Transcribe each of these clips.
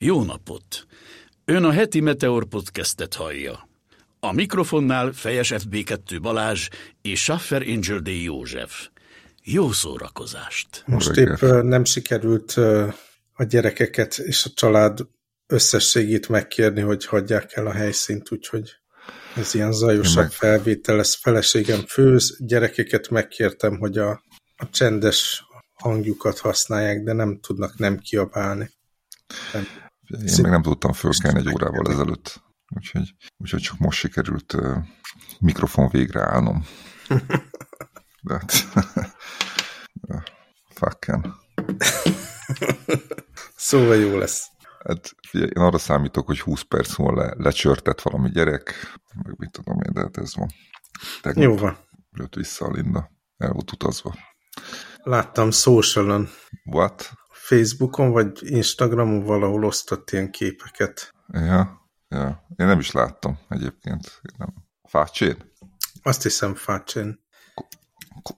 Jó napot! Ön a heti Meteor podcastet hallja. A mikrofonnál Fejes FB2 Balázs és Schaffer Angel D. József. Jó szórakozást! Most épp nem sikerült a gyerekeket és a család összességét megkérni, hogy hagyják el a helyszínt, úgyhogy ez ilyen zajosabb felvétel, ez feleségem főz, gyerekeket megkértem, hogy a, a csendes hangjukat használják, de nem tudnak nem kiabálni. Nem. Én Szép. meg nem tudtam fölkelni egy órával ezelőtt, úgyhogy, úgyhogy csak most sikerült uh, mikrofon végre állnom. De hát, fucken. Szóval jó lesz. Hát figyelj, én arra számítok, hogy 20 perc múlva le, lecsörtet valami gyerek, meg mit tudom én, de hát ez van. Tegnap jó van. Jött vissza a Linda, el volt utazva. Láttam socialon. What? Facebookon vagy Instagramon valahol osztott ilyen képeket. Ja, ja. Én nem is láttam egyébként. Nem. Fácsén? Azt hiszem Fácsén.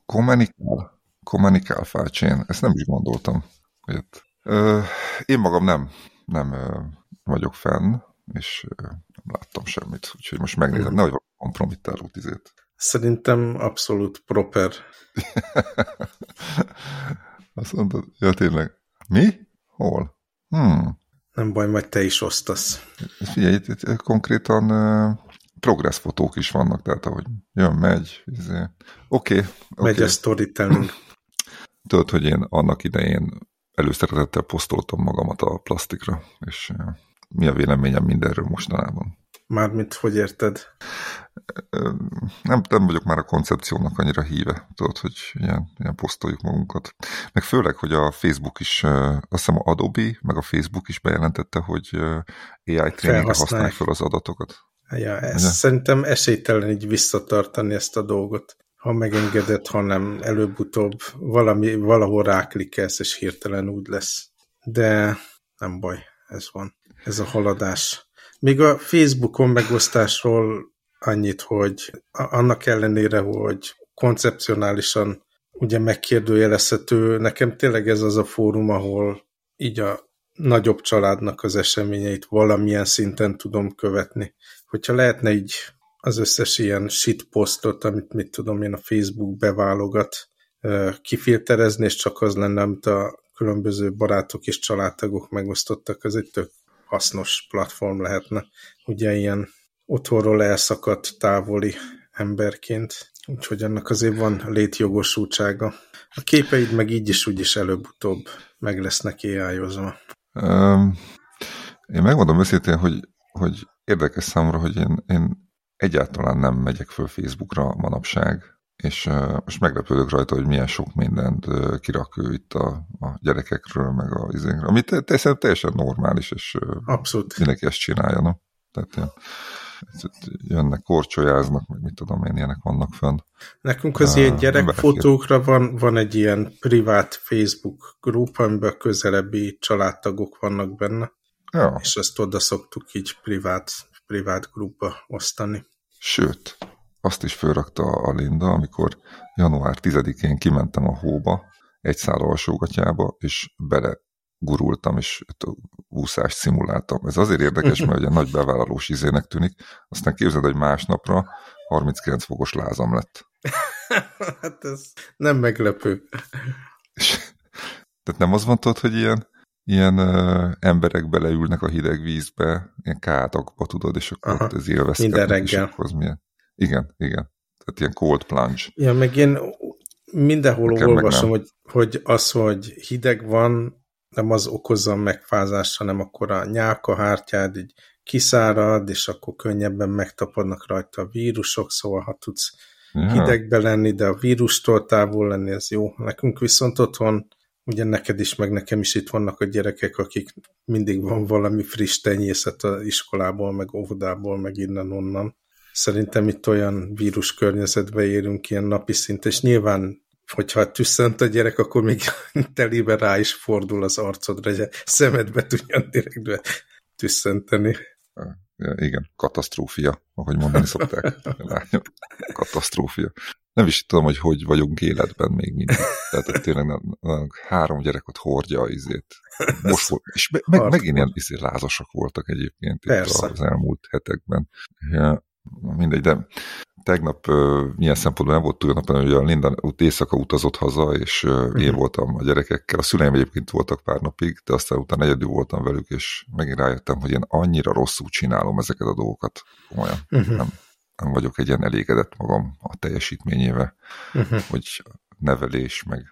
Kommunikál? Kommunikál Fácsén. Ezt nem is gondoltam. Ilyet. Ö, én magam nem, nem ö, vagyok fenn, és ö, nem láttam semmit. Úgyhogy most megnézem, nehogy kompromittáló tizét. Szerintem abszolút proper. Azt mondod, ja tényleg, mi? Hol? Hmm. Nem baj, majd te is osztasz. Figyelj, itt, itt konkrétan uh, progress fotók is vannak, tehát ahogy jön, megy. Izé. Oké. Okay, okay. Megy a storytelling. Tudod, hogy én annak idején előszeretettel posztoltam magamat a plastikra, és uh, mi a véleményem mindenről mostanában? Mármint, hogy érted? Nem, nem vagyok már a koncepciónak annyira híve, tudod, hogy ilyen, ilyen posztoljuk magunkat. Meg főleg, hogy a Facebook is, azt hiszem a Adobe, meg a Facebook is bejelentette, hogy AI tréningre használják fel az adatokat. Ja, ez Ugye? szerintem esélytelen így visszatartani ezt a dolgot. Ha megengedett, hanem előbb-utóbb valami, valahol ráklikkelsz, és hirtelen úgy lesz. De nem baj, ez van. Ez a haladás. Még a Facebookon megosztásról annyit, hogy annak ellenére, hogy koncepcionálisan ugye megkérdőjelezhető, nekem tényleg ez az a fórum, ahol így a nagyobb családnak az eseményeit valamilyen szinten tudom követni. Hogyha lehetne így az összes ilyen shitpostot, amit mit tudom én a Facebook beválogat, kifilterezni, és csak az lenne, amit a különböző barátok és családtagok megosztottak, az egy tök hasznos platform lehetne. Ugye ilyen otthonról elszakadt távoli emberként, úgyhogy annak azért van létjogosultsága. A képeid meg így is úgyis előbb-utóbb meg lesznek ai Um, én megmondom őszintén, hogy, hogy érdekes számomra, hogy én, én egyáltalán nem megyek föl Facebookra manapság, és uh, most meglepődök rajta, hogy milyen sok mindent uh, kirak ő itt a, a gyerekekről, meg a izénkről, ami te, te, teljesen normális, és uh, Abszolút. mindenki ezt csinálja, no? Tehát ilyen, jönnek, korcsolyáznak, meg mit tudom én, ilyenek vannak fönn. Nekünk az uh, ilyen gyerekfotókra van, van egy ilyen privát Facebook grup, amiben közelebbi családtagok vannak benne, ja. és ezt oda szoktuk így privát, privát grupba osztani. Sőt, azt is fölrakta a Linda, amikor január 10-én kimentem a hóba, egy szál alsógatyába, és bele gurultam, és úszást szimuláltam. Ez azért érdekes, mert ugye nagy bevállalós izének tűnik, aztán képzeld, hogy másnapra 39 fokos lázam lett. hát ez nem meglepő. És, tehát nem az mondtad, hogy ilyen, ilyen uh, emberek beleülnek a hideg vízbe, ilyen kádakba, tudod, és akkor Aha, ez élvezkednek. Minden reggel. És akkor milyen, igen, igen. Tehát ilyen cold plunge. Ja, meg én mindenhol Nekem olvasom, hogy, hogy az, hogy hideg van, nem az okozza a megfázást, hanem akkor a nyálkahártyád így kiszárad, és akkor könnyebben megtapadnak rajta a vírusok, szóval ha tudsz ja. hidegbe lenni, de a vírustól távol lenni, ez jó. Nekünk viszont otthon, ugye neked is, meg nekem is itt vannak a gyerekek, akik mindig van valami friss tenyészet az iskolából, meg óvodából, meg innen-onnan. Szerintem itt olyan vírus környezetbe érünk ilyen napi szint, és nyilván hogyha tüsszent a gyerek, akkor még telibe rá is fordul az arcodra, hogy a szemedbe tudjon direktbe tüsszenteni. Ja, igen, katasztrófia, ahogy mondani szokták. Katasztrófia. nem is tudom, hogy hogy vagyunk életben még mindig. Tehát tényleg nem, három gyereket hordja az izét. Most és me, meg, megint ilyen izé, lázasak voltak egyébként Persze. itt az elmúlt hetekben. Ja, mindegy, de tegnap uh, milyen szempontból nem volt túl nap, hogy a Linda éjszaka utazott haza, és uh, uh-huh. én voltam a gyerekekkel. A szüleim egyébként voltak pár napig, de aztán utána egyedül voltam velük, és megint rájöttem, hogy én annyira rosszul csinálom ezeket a dolgokat. Komolyan. Uh-huh. Nem, nem vagyok egy ilyen elégedett magam a teljesítményével, uh-huh. hogy nevelés, meg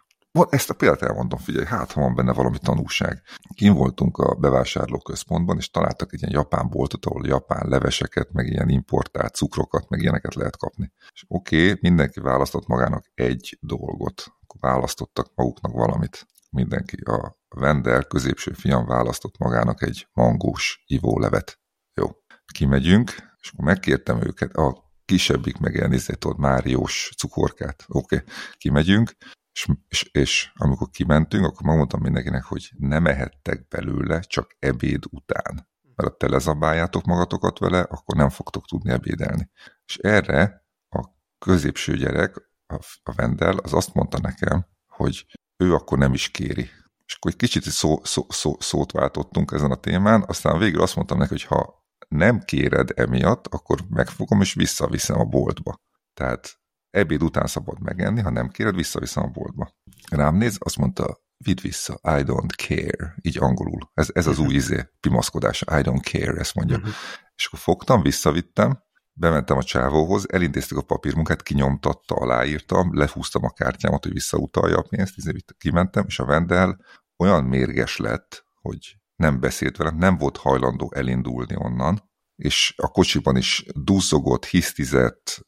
ezt a példát elmondom, figyelj, hát ha van benne valami tanúság. Kim voltunk a bevásárlóközpontban, és találtak egy ilyen japán boltot, ahol japán leveseket, meg ilyen importált cukrokat, meg ilyeneket lehet kapni. És oké, okay, mindenki választott magának egy dolgot. Választottak maguknak valamit. Mindenki. A vendel középső fiam választott magának egy mangós ivólevet. Jó. Kimegyünk, és akkor megkértem őket, a kisebbik meg ilyen izétod, Máriós cukorkát. Oké, okay. kimegyünk, és, és, és amikor kimentünk, akkor megmondtam mindenkinek, hogy nem ehettek belőle, csak ebéd után. Mert ha telezabáljátok magatokat vele, akkor nem fogtok tudni ebédelni. És erre a középső gyerek, a, a vendel, az azt mondta nekem, hogy ő akkor nem is kéri. És akkor egy kicsit szó, szó, szó, szót váltottunk ezen a témán, aztán végül azt mondtam neki, hogy ha nem kéred emiatt, akkor megfogom és visszaviszem a boltba. Tehát ebéd után szabad megenni, ha nem kéred, visszaviszem a boltba. Rám néz, azt mondta, vidd vissza, I don't care, így angolul. Ez, ez az új izé, pimaszkodás, I don't care, ezt mondja. Uh-huh. És akkor fogtam, visszavittem, bementem a csávóhoz, elintéztük a papírmunkát, kinyomtatta, aláírtam, lehúztam a kártyámat, hogy visszautalja a pénzt, izé, kimentem, és a vendel olyan mérges lett, hogy nem beszélt velem, nem volt hajlandó elindulni onnan, és a kocsiban is duzzogott, hisztizett,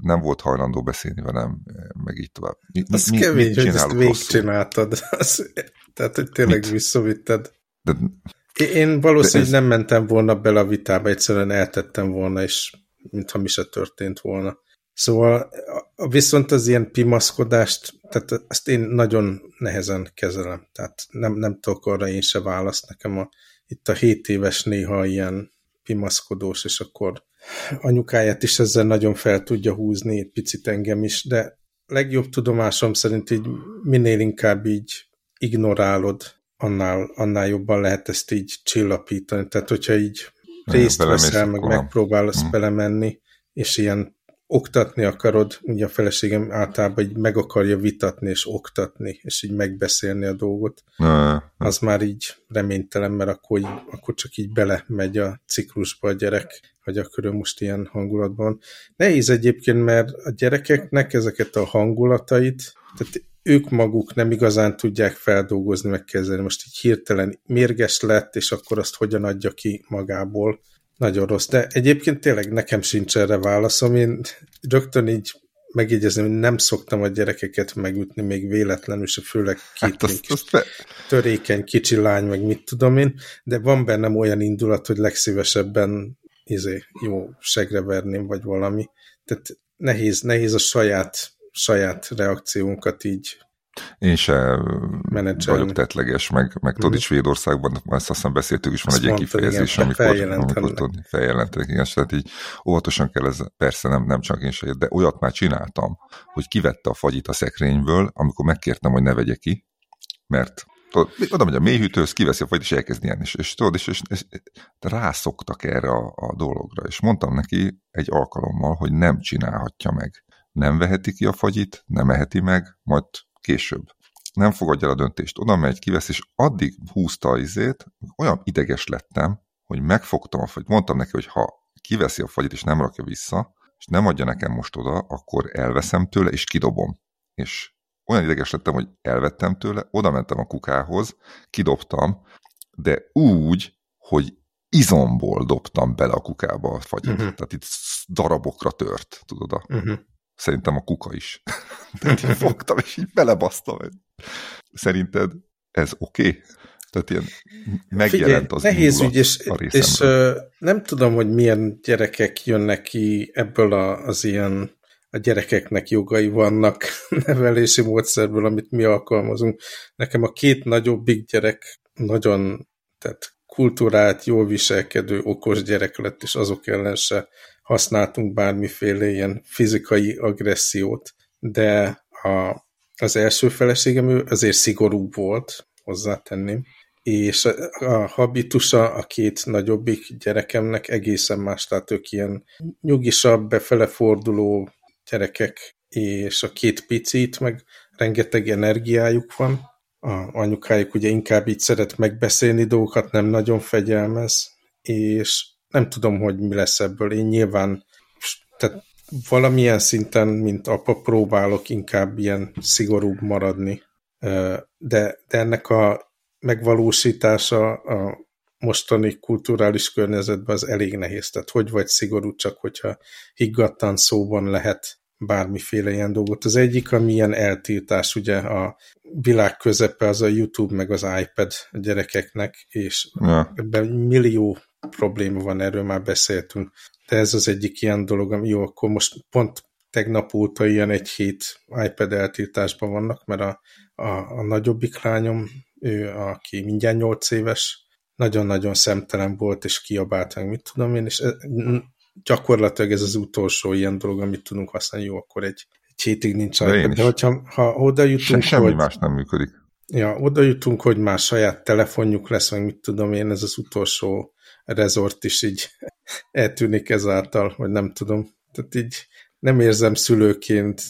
nem volt hajlandó beszélni velem, meg így tovább. Mi, az mi, kemény, hogy ezt végigcsináltad. tehát, hogy tényleg mit? visszavitted. De, Én valószínűleg ez... nem mentem volna bele a vitába, egyszerűen eltettem volna, és mintha mi se történt volna. Szóval viszont az ilyen pimaszkodást, tehát ezt én nagyon nehezen kezelem. Tehát nem, nem tudok arra én se választ. Nekem a, itt a 7 éves néha ilyen pimaszkodós, és akkor anyukáját is ezzel nagyon fel tudja húzni, picit engem is, de legjobb tudomásom szerint így minél inkább így ignorálod, annál, annál jobban lehet ezt így csillapítani. Tehát, hogyha így részt veszel, meg megpróbálsz hmm. belemenni, és ilyen oktatni akarod, ugye a feleségem általában így meg akarja vitatni és oktatni, és így megbeszélni a dolgot, ne, az már így reménytelen, mert akkor, így, akkor csak így bele megy a ciklusba a gyerek, hogy akkor ő most ilyen hangulatban. Nehéz egyébként, mert a gyerekeknek ezeket a hangulatait, tehát ők maguk nem igazán tudják feldolgozni, megkezdeni. Most így hirtelen mérges lett, és akkor azt hogyan adja ki magából nagyon rossz, de egyébként tényleg nekem sincs erre válaszom. Én rögtön így megjegyezném, hogy nem szoktam a gyerekeket megütni még véletlenül, se főleg két hát azt, azt törékeny kicsi lány, meg mit tudom én, de van bennem olyan indulat, hogy legszívesebben izé, jó segre verném, vagy valami. Tehát nehéz, nehéz a saját, saját reakciónkat így én se Menedzselni. vagyok tetleges, meg, meg tudod, mhm. itt Svédországban, ezt aztán beszéltük is, van egy ilyen kifejezés, igen, amikor, amikor tudod, feljelentenek, igen, tehát így óvatosan kell ez, persze nem, nem csak én se, de olyat már csináltam, hogy kivette a fagyit a szekrényből, amikor megkértem, hogy ne vegye ki, mert tudod, oda megy a mélyhűtőhöz, kiveszi a fagyit, és elkezd ilyen, és, és tudod, és, és, és rászoktak erre a, a dologra, és mondtam neki egy alkalommal, hogy nem csinálhatja meg. Nem veheti ki a fagyit, nem eheti meg, majd később. Nem fogadja el a döntést, oda megy, kivesz, és addig húzta a izét, olyan ideges lettem, hogy megfogtam a fagyit. Mondtam neki, hogy ha kiveszi a fagyit, és nem rakja vissza, és nem adja nekem most oda, akkor elveszem tőle, és kidobom. És olyan ideges lettem, hogy elvettem tőle, oda mentem a kukához, kidobtam, de úgy, hogy izomból dobtam bele a kukába a fagyit. Uh-huh. Tehát itt darabokra tört, tudod? Uh-huh. Szerintem a kuka is. Tehát így fogtam, és így belebasztam. Szerinted ez oké? Okay? Tehát ilyen megjelent az Figyelj, nehéz ügy, és, és uh, nem tudom, hogy milyen gyerekek jönnek ki ebből a, az ilyen a gyerekeknek jogai vannak nevelési módszerből, amit mi alkalmazunk. Nekem a két nagyobbik gyerek nagyon tehát kultúrált, jól viselkedő, okos gyerek lett, és azok ellen se használtunk bármiféle ilyen fizikai agressziót. de a, az első feleségem ő azért szigorú volt, hozzátenném, és a, a habitusa a két nagyobbik gyerekemnek egészen más, tehát ők ilyen nyugisabb, befele forduló gyerekek, és a két picit, meg rengeteg energiájuk van. A anyukájuk ugye inkább így szeret megbeszélni dolgokat, nem nagyon fegyelmez, és nem tudom, hogy mi lesz ebből. Én nyilván, tehát valamilyen szinten, mint apa próbálok inkább ilyen szigorúbb maradni, de, de ennek a megvalósítása a mostani kulturális környezetben az elég nehéz. Tehát hogy vagy szigorú, csak hogyha higgadtan szóban lehet bármiféle ilyen dolgot. Az egyik, ami ilyen eltiltás, ugye a világ közepe az a YouTube meg az iPad a gyerekeknek, és ja. ebben millió probléma van, erről már beszéltünk, de ez az egyik ilyen dolog, ami jó, akkor most pont tegnap óta ilyen egy hét iPad eltiltásban vannak, mert a, a, a nagyobbik lányom, ő, aki mindjárt 8 éves, nagyon-nagyon szemtelen volt, és kiabált, meg mit tudom én, és gyakorlatilag ez az utolsó ilyen dolog, amit tudunk használni, jó, akkor egy, egy hétig nincs de, iPad. de hogyha ha oda jutunk, Se, semmi hogy, más nem működik. Ja, oda jutunk, hogy már saját telefonjuk lesz, meg mit tudom én, ez az utolsó rezort is így eltűnik ezáltal, vagy nem tudom. Tehát így nem érzem szülőként,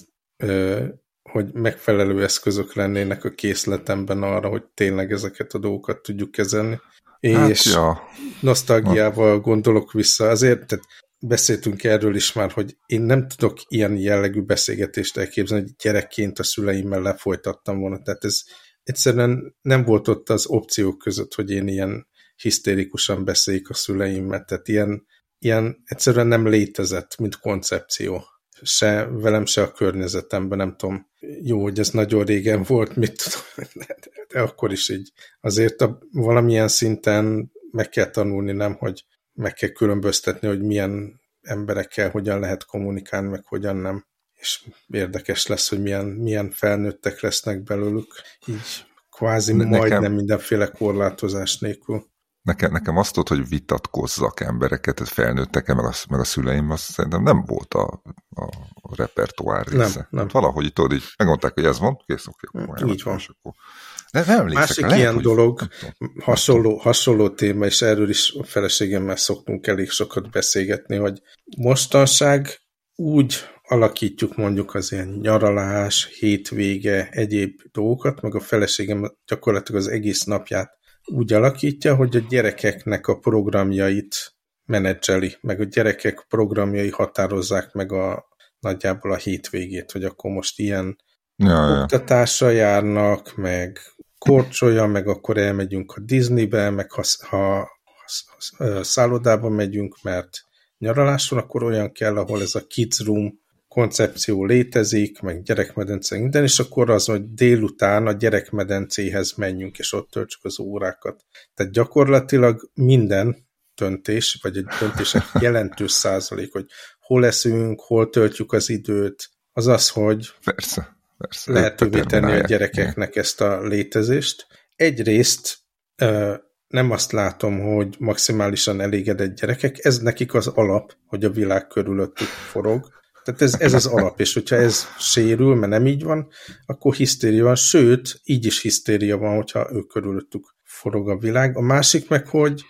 hogy megfelelő eszközök lennének a készletemben arra, hogy tényleg ezeket a dolgokat tudjuk kezelni. Hát, és ja. nosztalgiával gondolok vissza. Azért, tehát beszéltünk erről is már, hogy én nem tudok ilyen jellegű beszélgetést elképzelni, hogy gyerekként a szüleimmel lefolytattam volna. Tehát ez egyszerűen nem volt ott az opciók között, hogy én ilyen hisztérikusan beszéljük a szüleimmel. Tehát ilyen, ilyen egyszerűen nem létezett, mint koncepció. Se velem, se a környezetemben, nem tudom. Jó, hogy ez nagyon régen volt, mit tudom, de, de akkor is így. Azért a, valamilyen szinten meg kell tanulni, nem, hogy meg kell különböztetni, hogy milyen emberekkel hogyan lehet kommunikálni, meg hogyan nem. És érdekes lesz, hogy milyen, milyen felnőttek lesznek belőlük, így kvázi Nekem... majdnem mindenféle korlátozás nélkül. Nekem, nekem azt tudod, hogy vitatkozzak embereket, felnőttek meg a, meg a szüleim, azt szerintem nem volt a, a repertoár része. Nem, nem. Valahogy itt tudod, így megmondták, hogy ez van, kész, oké, akkor Így van. Akkor. De nem Másik lehet, ilyen hogy... dolog, hasonló, hasonló téma, és erről is a feleségemmel szoktunk elég sokat beszélgetni, hogy mostanság úgy alakítjuk mondjuk az ilyen nyaralás, hétvége, egyéb dolgokat, meg a feleségem gyakorlatilag az egész napját úgy alakítja, hogy a gyerekeknek a programjait menedzseli, meg a gyerekek programjai határozzák meg a nagyjából a hétvégét, hogy akkor most ilyen ja, oktatásra ja. járnak, meg korcsolja, meg akkor elmegyünk a Disneybe, meg ha, ha, ha szállodába megyünk, mert nyaralás van, akkor olyan kell, ahol ez a kids room koncepció létezik, meg gyerekmedence, minden, és akkor az, hogy délután a gyerekmedencéhez menjünk, és ott töltsük az órákat. Tehát gyakorlatilag minden döntés, vagy egy döntések jelentős százalék, hogy hol leszünk, hol töltjük az időt, az az, hogy persze, persze. lehetővé tenni a gyerekeknek ezt a létezést. Egyrészt nem azt látom, hogy maximálisan elégedett gyerekek, ez nekik az alap, hogy a világ körülöttük forog, tehát ez, ez az alap, és hogyha ez sérül, mert nem így van, akkor hisztéria van, sőt, így is hisztéria van, hogyha ők körülöttük forog a világ. A másik meg, hogy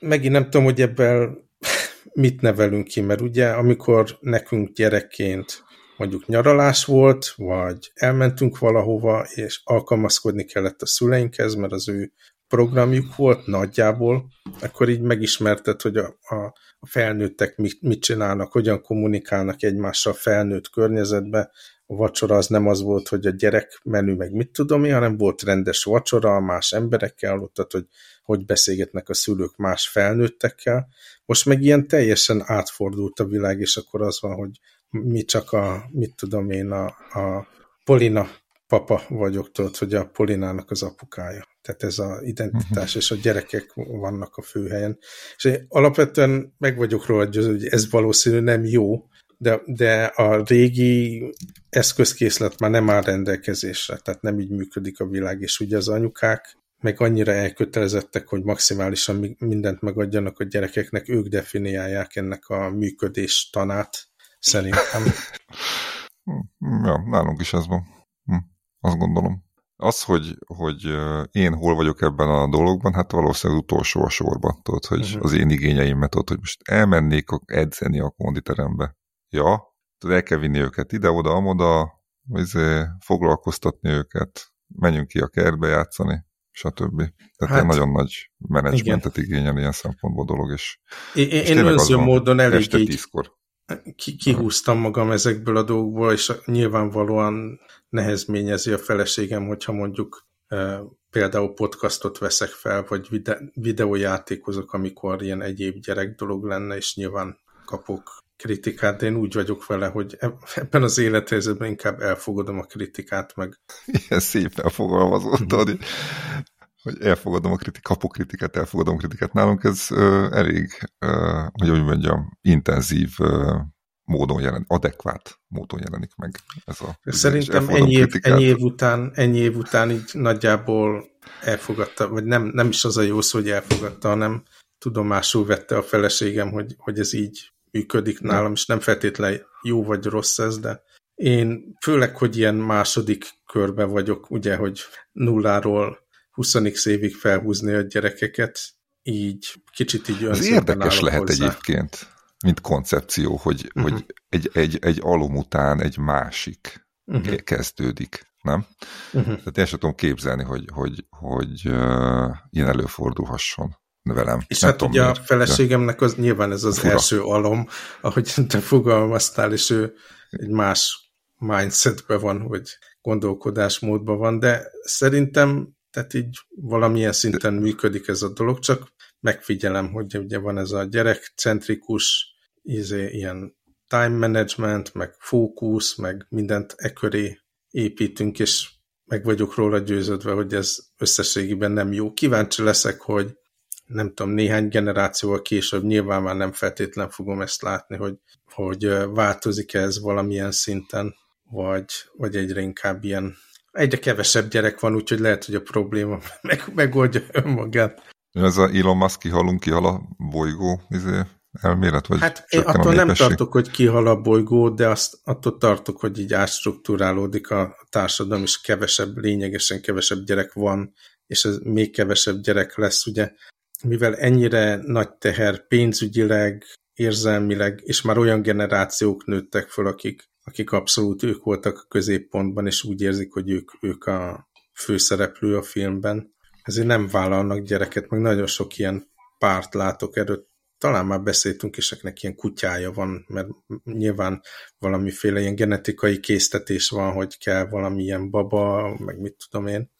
megint nem tudom, hogy ebből mit nevelünk ki, mert ugye amikor nekünk gyerekként mondjuk nyaralás volt, vagy elmentünk valahova, és alkalmazkodni kellett a szüleinkhez, mert az ő programjuk volt nagyjából, akkor így megismerted, hogy a, a, felnőttek mit, mit csinálnak, hogyan kommunikálnak egymással felnőtt környezetbe. A vacsora az nem az volt, hogy a gyerek menü meg mit tudom én, hanem volt rendes vacsora, más emberekkel hallottad, hogy hogy beszélgetnek a szülők más felnőttekkel. Most meg ilyen teljesen átfordult a világ, és akkor az van, hogy mi csak a, mit tudom én, a, a Polina papa vagyok, tudod, hogy a Polinának az apukája. Tehát ez az identitás, uh-huh. és a gyerekek vannak a főhelyen. És alapvetően meg vagyok róla hogy ez valószínű nem jó, de, de a régi eszközkészlet már nem áll rendelkezésre, tehát nem így működik a világ, és ugye az anyukák meg annyira elkötelezettek, hogy maximálisan mindent megadjanak a gyerekeknek, ők definiálják ennek a működés tanát, szerintem. Ja, nálunk is ez van. Hm, azt gondolom. Az, hogy, hogy én hol vagyok ebben a dologban, hát valószínűleg utolsó a sorban, tudod, hogy uh-huh. az én igényeimet, tudod, hogy most elmennék edzeni a konditerembe. Ja, tudod, el kell vinni őket ide-oda, amoda, izé, foglalkoztatni őket, menjünk ki a kertbe játszani, stb. Tehát hát, nagyon nagy menedzsmentet igényel ilyen szempontból dolog, és, én, és én önző módon elég így ki, kihúztam magam ezekből a dolgokból, és nyilvánvalóan nehezményezi a feleségem, hogyha mondjuk e, például podcastot veszek fel, vagy vide, videójátékozok, amikor ilyen egyéb gyerek dolog lenne, és nyilván kapok kritikát, de én úgy vagyok vele, hogy ebben az élethelyzetben inkább elfogadom a kritikát, meg... Ilyen szépen fogalmazottad, mhm. Hogy elfogadom a kritikát, kapok kritikát, elfogadom a kritikát. Nálunk ez uh, elég, uh, hogy úgy mondjam, intenzív uh, módon jelen, adekvát módon jelenik meg ez a... Szerintem ennyi év, ennyi év, után, ennyi év után így nagyjából elfogadta, vagy nem, nem is az a jó szó, hogy elfogadta, hanem tudomásul vette a feleségem, hogy, hogy ez így működik nálam, és nem feltétlenül jó vagy rossz ez, de én főleg, hogy ilyen második körbe vagyok, ugye, hogy nulláról 20 évig felhúzni a gyerekeket, így kicsit így Az érdekes lehet hozzá. egyébként, mint koncepció, hogy, uh-huh. hogy egy, egy, egy alum után egy másik uh-huh. kezdődik, nem? Uh-huh. Tehát én sem tudom képzelni, hogy, hogy, hogy uh, ilyen előfordulhasson velem. És Nem hát ugye miért. a feleségemnek az nyilván ez az Fura. első alom, ahogy te fogalmaztál, és ő egy más mindsetbe van, vagy gondolkodásmódban van, de szerintem tehát így valamilyen szinten működik ez a dolog, csak megfigyelem, hogy ugye van ez a gyerekcentrikus, izé, ilyen time management, meg fókusz, meg mindent e köré építünk, és meg vagyok róla győződve, hogy ez összességében nem jó. Kíváncsi leszek, hogy nem tudom, néhány generációval később nyilván már nem feltétlen fogom ezt látni, hogy, hogy változik -e ez valamilyen szinten, vagy, vagy egyre inkább ilyen, egyre kevesebb gyerek van, úgyhogy lehet, hogy a probléma meg, megoldja önmagát. Ez a Elon Musk kihalunk, kihal a bolygó izé, elmélet? Vagy hát én attól nem tartok, hogy kihal a bolygó, de azt, attól tartok, hogy így átstruktúrálódik a társadalom, és kevesebb, lényegesen kevesebb gyerek van, és ez még kevesebb gyerek lesz. Ugye mivel ennyire nagy teher pénzügyileg, érzelmileg, és már olyan generációk nőttek föl, akik, akik abszolút ők voltak a középpontban, és úgy érzik, hogy ők, ők a főszereplő a filmben. Ezért nem vállalnak gyereket, meg nagyon sok ilyen párt látok erről. Talán már beszéltünk is, akinek ilyen kutyája van, mert nyilván valamiféle ilyen genetikai késztetés van, hogy kell valamilyen baba, meg mit tudom én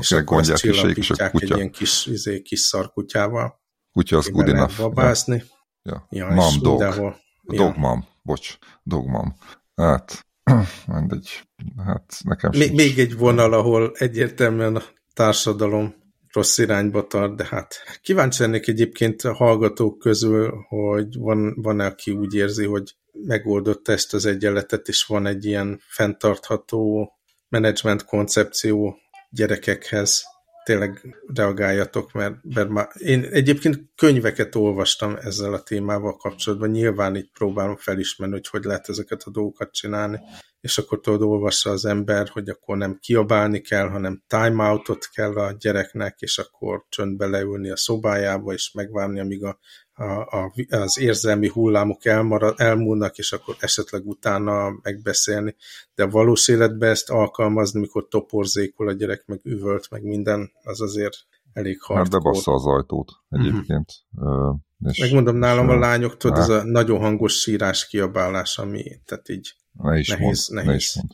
és akkor gondját viselik, és a kutya. egy ilyen kis, izé, kis szarkutyával. Kutya az good enough. Babászni. Ja. ja. Mam, dog. Ja. Dog mam, bocs, dog mam. Hát, mindegy. Hát nekem még, még egy vonal, ahol egyértelműen a társadalom rossz irányba tart, de hát kíváncsi lennék egyébként a hallgatók közül, hogy van, van -e, aki úgy érzi, hogy megoldott ezt az egyenletet, és van egy ilyen fenntartható menedzsment koncepció gyerekekhez tényleg reagáljatok, mert, mert már én egyébként könyveket olvastam ezzel a témával kapcsolatban, nyilván így próbálom felismerni, hogy hogy lehet ezeket a dolgokat csinálni, és akkor tudod, olvassa az ember, hogy akkor nem kiabálni kell, hanem timeoutot kell a gyereknek, és akkor csöndbe leülni a szobájába, és megvárni, amíg a a, a, az érzelmi hullámok elmarad, elmúlnak, és akkor esetleg utána megbeszélni. De a valós életben ezt alkalmazni, mikor toporzékol a gyerek, meg üvölt, meg minden, az azért elég hardcore. Hát bebassza az ajtót egyébként. Uh-huh. És, Megmondom, nálam a lányoktól ez a nagyon hangos sírás kiabálás, ami tehát így ne is nehéz. Mond, nehéz. Ne is mond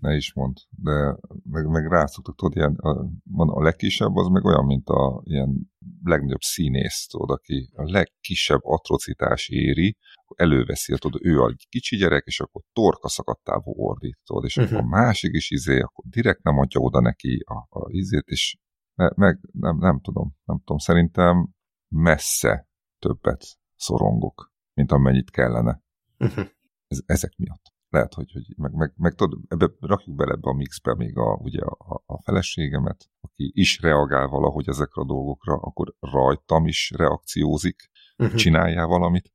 ne is mond, de meg, meg rászoktak, tudod, ilyen, a, a legkisebb az meg olyan, mint a ilyen legnagyobb színész, tudod, aki a legkisebb atrocitás éri, előveszi, tudod, ő a kicsi gyerek, és akkor torka szakadtávú ordít, tudod, és uh-huh. akkor a mhm. másik is izé, akkor direkt nem adja oda neki a, a izét, és me, meg nem, nem tudom, nem tudom, szerintem messze többet szorongok, mint amennyit kellene. Uh-huh. Ez, ezek miatt lehet, hogy, hogy meg, meg, meg tudod, ebbe, rakjuk bele ebbe a mixbe még a, ugye a, a feleségemet, aki is reagál valahogy ezekre a dolgokra, akkor rajtam is reakciózik, uh-huh. csináljál valamit.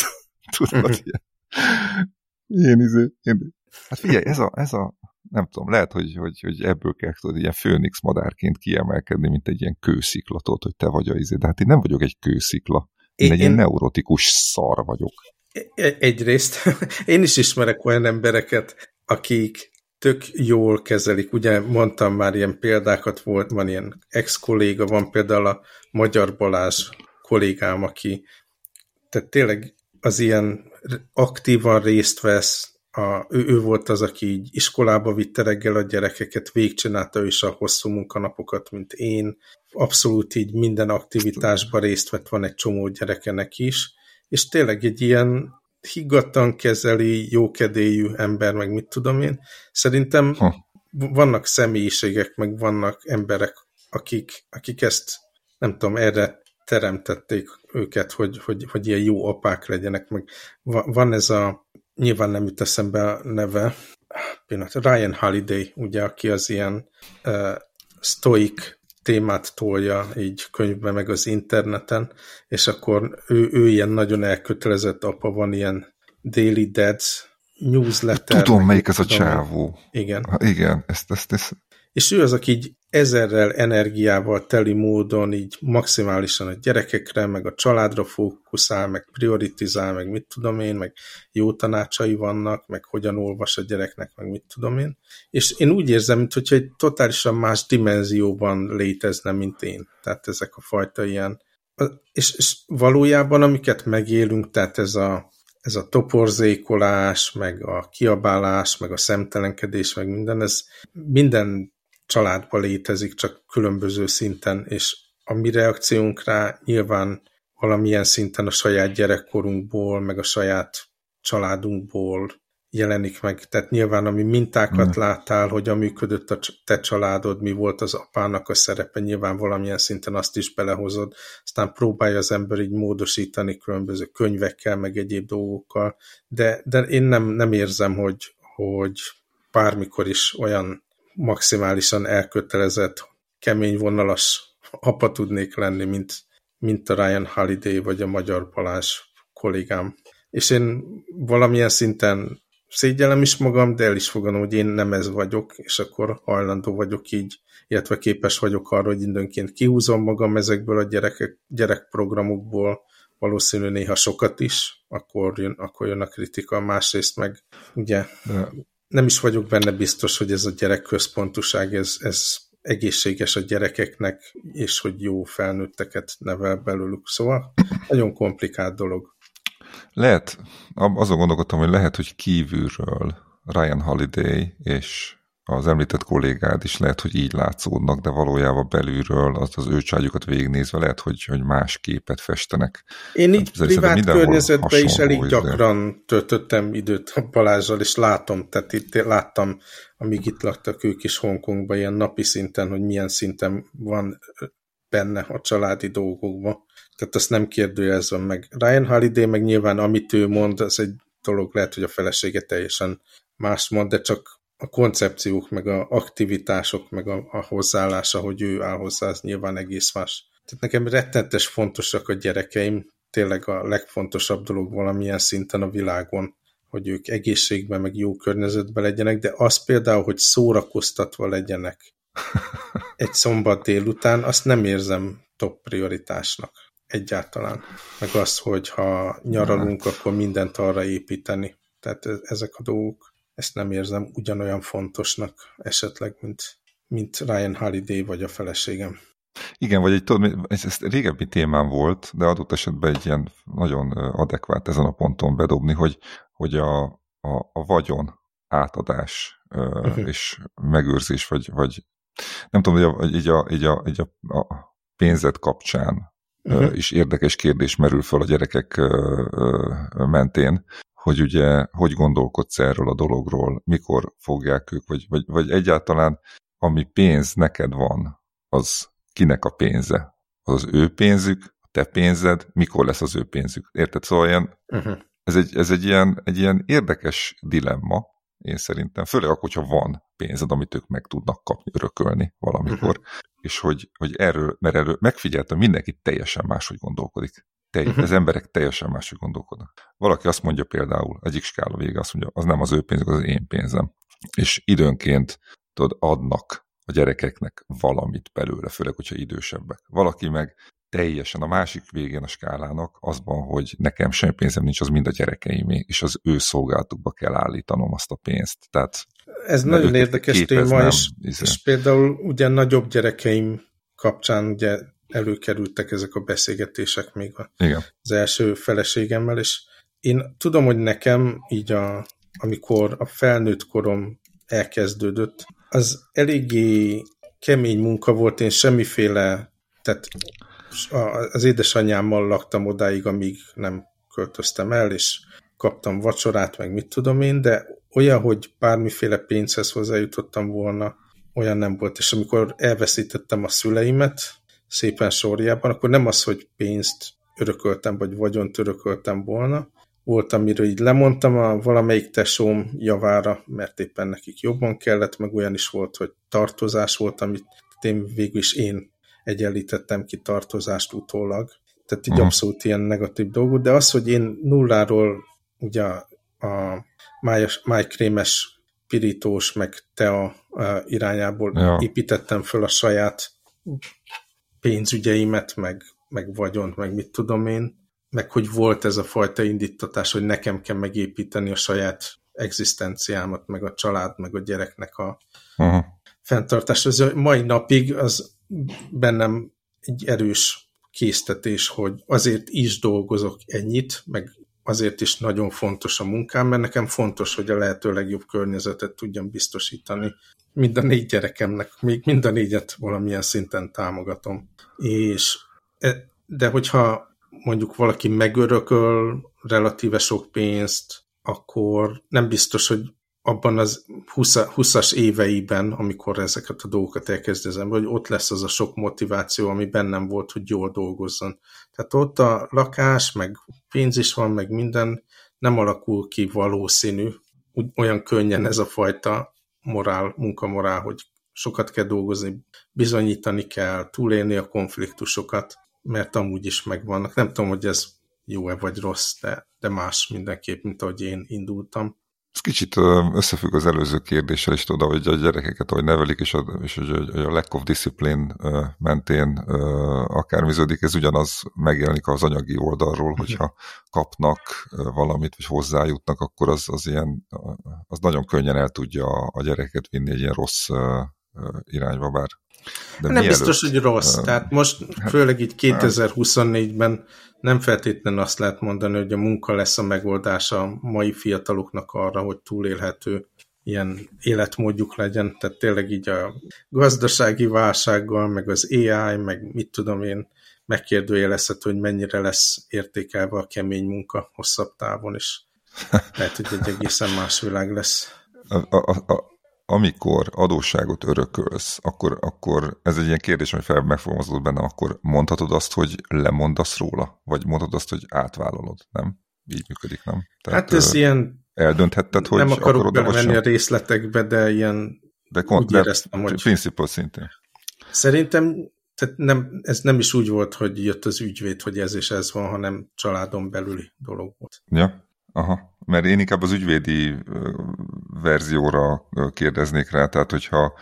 Tudod, uh-huh. ilyen. Én, izé, én Hát figyelj, ez a, ez a nem tudom, lehet, hogy, hogy, hogy ebből kell tudod ilyen főnix madárként kiemelkedni, mint egy ilyen kősziklatot, hogy te vagy a izé. De hát én nem vagyok egy kőszikla. Én, én egy ilyen neurotikus szar vagyok. E, egyrészt én is ismerek olyan embereket, akik tök jól kezelik. Ugye mondtam már ilyen példákat, volt, van ilyen ex-kolléga, van például a Magyar Balázs kollégám, aki tehát tényleg az ilyen aktívan részt vesz, a, ő, ő volt az, aki így iskolába vitte reggel a gyerekeket, végigcsinálta ő is a hosszú munkanapokat, mint én. Abszolút így minden aktivitásban részt vett, van egy csomó gyerekenek is, és tényleg egy ilyen higgadtan kezeli, jókedélyű ember, meg mit tudom én. Szerintem ha. vannak személyiségek, meg vannak emberek, akik, akik ezt, nem tudom, erre teremtették őket, hogy, hogy, hogy ilyen jó apák legyenek, meg van ez a, nyilván nem jut eszembe a neve, pillanat, Ryan Holiday, ugye, aki az ilyen uh, stoik témát tolja így könyvben, meg az interneten, és akkor ő, ő ilyen nagyon elkötelezett apa, van ilyen Daily Dads newsletter. Tudom, melyik ez a csávó. Igen. Igen, ezt, ezt, ezt. És ő az, aki így ezerrel energiával teli módon így maximálisan a gyerekekre, meg a családra fókuszál, meg prioritizál, meg mit tudom én, meg jó tanácsai vannak, meg hogyan olvas a gyereknek, meg mit tudom én. És én úgy érzem, mintha egy totálisan más dimenzióban létezne, mint én. Tehát ezek a fajta ilyen. És, és valójában, amiket megélünk, tehát ez a, ez a toporzékolás, meg a kiabálás, meg a szemtelenkedés, meg minden, ez minden családban létezik, csak különböző szinten, és a mi reakciónk rá nyilván valamilyen szinten a saját gyerekkorunkból, meg a saját családunkból jelenik meg. Tehát nyilván, ami mintákat mm. láttál, hogyan működött a te családod, mi volt az apának a szerepe, nyilván valamilyen szinten azt is belehozod, aztán próbálja az ember így módosítani különböző könyvekkel, meg egyéb dolgokkal, de, de én nem, nem érzem, hogy, hogy bármikor is olyan maximálisan elkötelezett, kemény vonalas apa tudnék lenni, mint, mint a Ryan Holiday vagy a Magyar Balázs kollégám. És én valamilyen szinten szégyellem is magam, de el is fogadom, hogy én nem ez vagyok, és akkor hajlandó vagyok így, illetve képes vagyok arra, hogy időnként kihúzom magam ezekből a gyerekek, gyerekprogramokból, valószínű néha sokat is, akkor jön, akkor jön a kritika, másrészt meg ugye nem is vagyok benne biztos, hogy ez a gyerekközpontuság, ez, ez egészséges a gyerekeknek, és hogy jó felnőtteket nevel belőlük. Szóval nagyon komplikált dolog. Lehet, azon gondolkodtam, hogy lehet, hogy kívülről Ryan Holiday és az említett kollégád is lehet, hogy így látszódnak, de valójában belülről az, az ő cságyukat végignézve lehet, hogy, hogy más képet festenek. Én így hát, privát környezetben is elég gyakran töltöttem időt a Balázsral, és látom, tehát itt láttam, amíg itt laktak ők is Hongkongban, ilyen napi szinten, hogy milyen szinten van benne a családi dolgokban. Tehát azt nem kérdőjelzem meg. Ryan Holiday meg nyilván amit ő mond, az egy dolog, lehet, hogy a felesége teljesen más mond, de csak a koncepciók, meg a aktivitások, meg a, a hozzáállása, hogy ő áll hozzá, az nyilván egész más. Tehát nekem rettentes fontosak a gyerekeim, tényleg a legfontosabb dolog valamilyen szinten a világon, hogy ők egészségben, meg jó környezetben legyenek, de az például, hogy szórakoztatva legyenek egy szombat délután, azt nem érzem top prioritásnak egyáltalán. Meg az, hogy ha nyaralunk, akkor mindent arra építeni. Tehát ezek a dolgok ezt nem érzem ugyanolyan fontosnak esetleg, mint, mint Ryan Holiday vagy a feleségem. Igen, vagy egy, ez, ez régebbi témám volt, de adott esetben egy ilyen nagyon adekvát ezen a ponton bedobni, hogy, hogy a, a, a vagyon átadás uh-huh. és megőrzés, vagy, vagy nem tudom, hogy a, így, a, így, a, így a, a pénzet kapcsán uh-huh. is érdekes kérdés merül fel a gyerekek mentén, hogy ugye hogy gondolkodsz erről a dologról, mikor fogják ők, vagy, vagy, vagy egyáltalán ami pénz neked van, az kinek a pénze? Az az ő pénzük, a te pénzed, mikor lesz az ő pénzük? Érted? Szóval ilyen, uh-huh. ez, egy, ez egy, ilyen, egy ilyen érdekes dilemma, én szerintem, főleg akkor, hogyha van pénzed, amit ők meg tudnak kapni, örökölni valamikor, uh-huh. és hogy, hogy erről, mert erről megfigyeltem, mindenki teljesen máshogy gondolkodik. Te, uh-huh. Az emberek teljesen máshogy gondolkodnak. Valaki azt mondja például, egyik skála vége azt mondja, az nem az ő pénzük, az az én pénzem. És időnként tudod, adnak a gyerekeknek valamit belőle, főleg, hogyha idősebbek. Valaki meg teljesen a másik végén a skálának azban, hogy nekem semmi pénzem nincs, az mind a gyerekeimé, és az ő szolgáltukba kell állítanom azt a pénzt. Tehát Ez nagyon érdekes téma, és, izé. és például ugye nagyobb gyerekeim kapcsán ugye előkerültek ezek a beszélgetések még a, Igen. az első feleségemmel, és én tudom, hogy nekem így a, amikor a felnőtt korom elkezdődött, az eléggé kemény munka volt, én semmiféle, tehát az édesanyámmal laktam odáig, amíg nem költöztem el, és kaptam vacsorát, meg mit tudom én, de olyan, hogy bármiféle pénzhez hozzájutottam volna, olyan nem volt. És amikor elveszítettem a szüleimet, szépen sorjában, akkor nem az, hogy pénzt örököltem, vagy vagyont örököltem volna, volt, amiről így lemondtam a valamelyik tesóm javára, mert éppen nekik jobban kellett, meg olyan is volt, hogy tartozás volt, amit én végül is én egyenlítettem ki tartozást utólag. Tehát így uh-huh. abszolút ilyen negatív dolgok, de az, hogy én nulláról ugye a májkrémes pirítós, meg tea irányából ja. építettem föl a saját pénzügyeimet, meg, meg vagyont, meg mit tudom én, meg hogy volt ez a fajta indítatás, hogy nekem kell megépíteni a saját egzisztenciámat, meg a család, meg a gyereknek a uh-huh. fenntartás. Ez a mai napig az bennem egy erős késztetés, hogy azért is dolgozok ennyit, meg azért is nagyon fontos a munkám, mert nekem fontos, hogy a lehető legjobb környezetet tudjam biztosítani mind a négy gyerekemnek, még mind a négyet valamilyen szinten támogatom. És, e, de hogyha mondjuk valaki megörököl relatíve sok pénzt, akkor nem biztos, hogy abban az 20-as éveiben, amikor ezeket a dolgokat elkezdezem, hogy ott lesz az a sok motiváció, ami bennem volt, hogy jól dolgozzon. Tehát ott a lakás, meg pénz is van, meg minden nem alakul ki valószínű, olyan könnyen ez a fajta morál, munkamorál, hogy sokat kell dolgozni, bizonyítani kell, túlélni a konfliktusokat, mert amúgy is megvannak. Nem tudom, hogy ez jó-e vagy rossz, de, de más mindenképp, mint ahogy én indultam. Ez kicsit összefügg az előző kérdéssel is, tudod, hogy a gyerekeket hogy nevelik, és a, és a lack of discipline mentén akármiződik, ez ugyanaz megjelenik az anyagi oldalról, mhm. hogyha kapnak valamit, vagy hozzájutnak, akkor az, az ilyen, az nagyon könnyen el tudja a gyereket vinni egy ilyen rossz irányba, bár de nem mielőtt, biztos, hogy rossz. Uh, Tehát most, hát, főleg így 2024-ben nem feltétlenül azt lehet mondani, hogy a munka lesz a megoldás a mai fiataloknak arra, hogy túlélhető ilyen életmódjuk legyen. Tehát tényleg így a gazdasági válsággal, meg az AI, meg mit tudom én, megkérdőjelezhető, hogy mennyire lesz értékelve a kemény munka hosszabb távon is. Lehet, hogy egy egészen más világ lesz. A, a, a, amikor adósságot örökölsz, akkor, akkor ez egy ilyen kérdés, ami fel megfogalmazódott bennem, akkor mondhatod azt, hogy lemondasz róla? Vagy mondhatod azt, hogy átvállalod? Nem? Így működik, nem? Tehát, hát ez ö, ilyen... Eldönthetted, hogy Nem akarok belemenni a részletekbe, de ilyen de, úgy de éreztem, hogy... Principle szintén. Szerintem tehát nem, ez nem is úgy volt, hogy jött az ügyvéd, hogy ez és ez van, hanem családon belüli dolog volt. Ja, aha mert én inkább az ügyvédi verzióra kérdeznék rá, tehát hogyha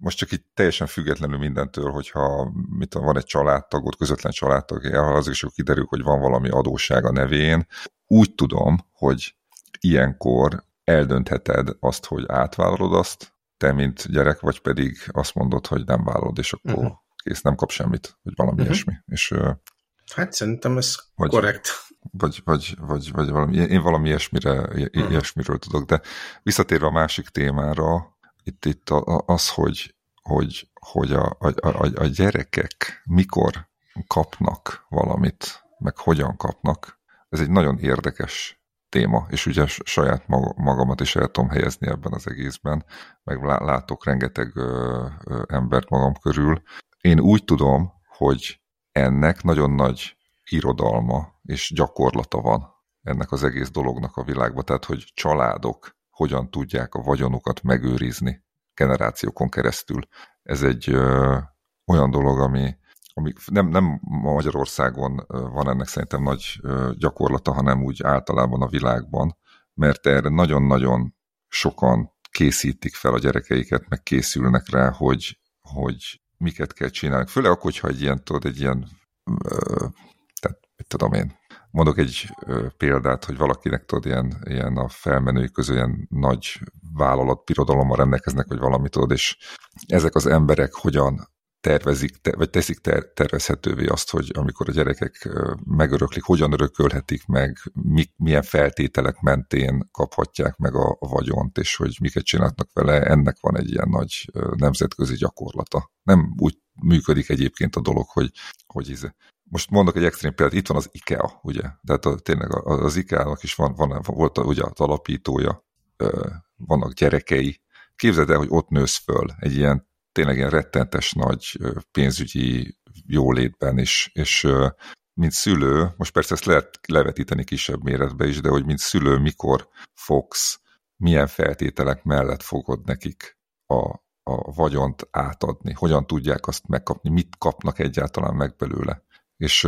most csak itt teljesen függetlenül mindentől, hogyha mit van egy családtagod, közvetlen családtag elhalazik, és akkor kiderül, hogy van valami adósság a nevén, úgy tudom, hogy ilyenkor eldöntheted azt, hogy átvállalod azt, te, mint gyerek, vagy pedig azt mondod, hogy nem vállalod, és akkor uh-huh. kész, nem kap semmit, vagy valami uh-huh. ilyesmi. És, hát szerintem ez vagy, korrekt vagy, vagy, vagy, vagy valami, én valami ilyesmire, hmm. ilyesmiről tudok, de visszatérve a másik témára, itt, itt az, hogy, hogy, hogy a, a, a, a gyerekek mikor kapnak valamit, meg hogyan kapnak, ez egy nagyon érdekes téma, és ugye saját magamat is el tudom helyezni ebben az egészben, meg látok rengeteg ö, ö, embert magam körül. Én úgy tudom, hogy ennek nagyon nagy irodalma és gyakorlata van ennek az egész dolognak a világban, tehát hogy családok hogyan tudják a vagyonukat megőrizni generációkon keresztül. Ez egy ö, olyan dolog, ami ami nem, nem Magyarországon van ennek szerintem nagy gyakorlata, hanem úgy általában a világban, mert erre nagyon-nagyon sokan készítik fel a gyerekeiket, meg készülnek rá, hogy, hogy miket kell csinálni. Főleg akkor, hogyha egy ilyen, tudod, egy ilyen, mit tudom én, mondok egy példát, hogy valakinek tudod, ilyen, ilyen a felmenői közül ilyen nagy vállalat, pirodalommal rendelkeznek, vagy valamit tudod, és ezek az emberek hogyan tervezik, te, vagy teszik ter, tervezhetővé azt, hogy amikor a gyerekek megöröklik, hogyan örökölhetik meg, mi, milyen feltételek mentén kaphatják meg a, a vagyont, és hogy miket csinálnak vele, ennek van egy ilyen nagy nemzetközi gyakorlata. Nem úgy működik egyébként a dolog, hogy, hogy íze. Most mondok egy extrém példát, itt van az IKEA, ugye? Tehát a, tényleg az IKEA-nak is van, van, volt a, ugye az alapítója, vannak gyerekei. Képzeld el, hogy ott nősz föl egy ilyen tényleg ilyen rettentes nagy pénzügyi jólétben is, és mint szülő, most persze ezt lehet levetíteni kisebb méretbe is, de hogy mint szülő mikor fogsz, milyen feltételek mellett fogod nekik a, a vagyont átadni, hogyan tudják azt megkapni, mit kapnak egyáltalán meg belőle. És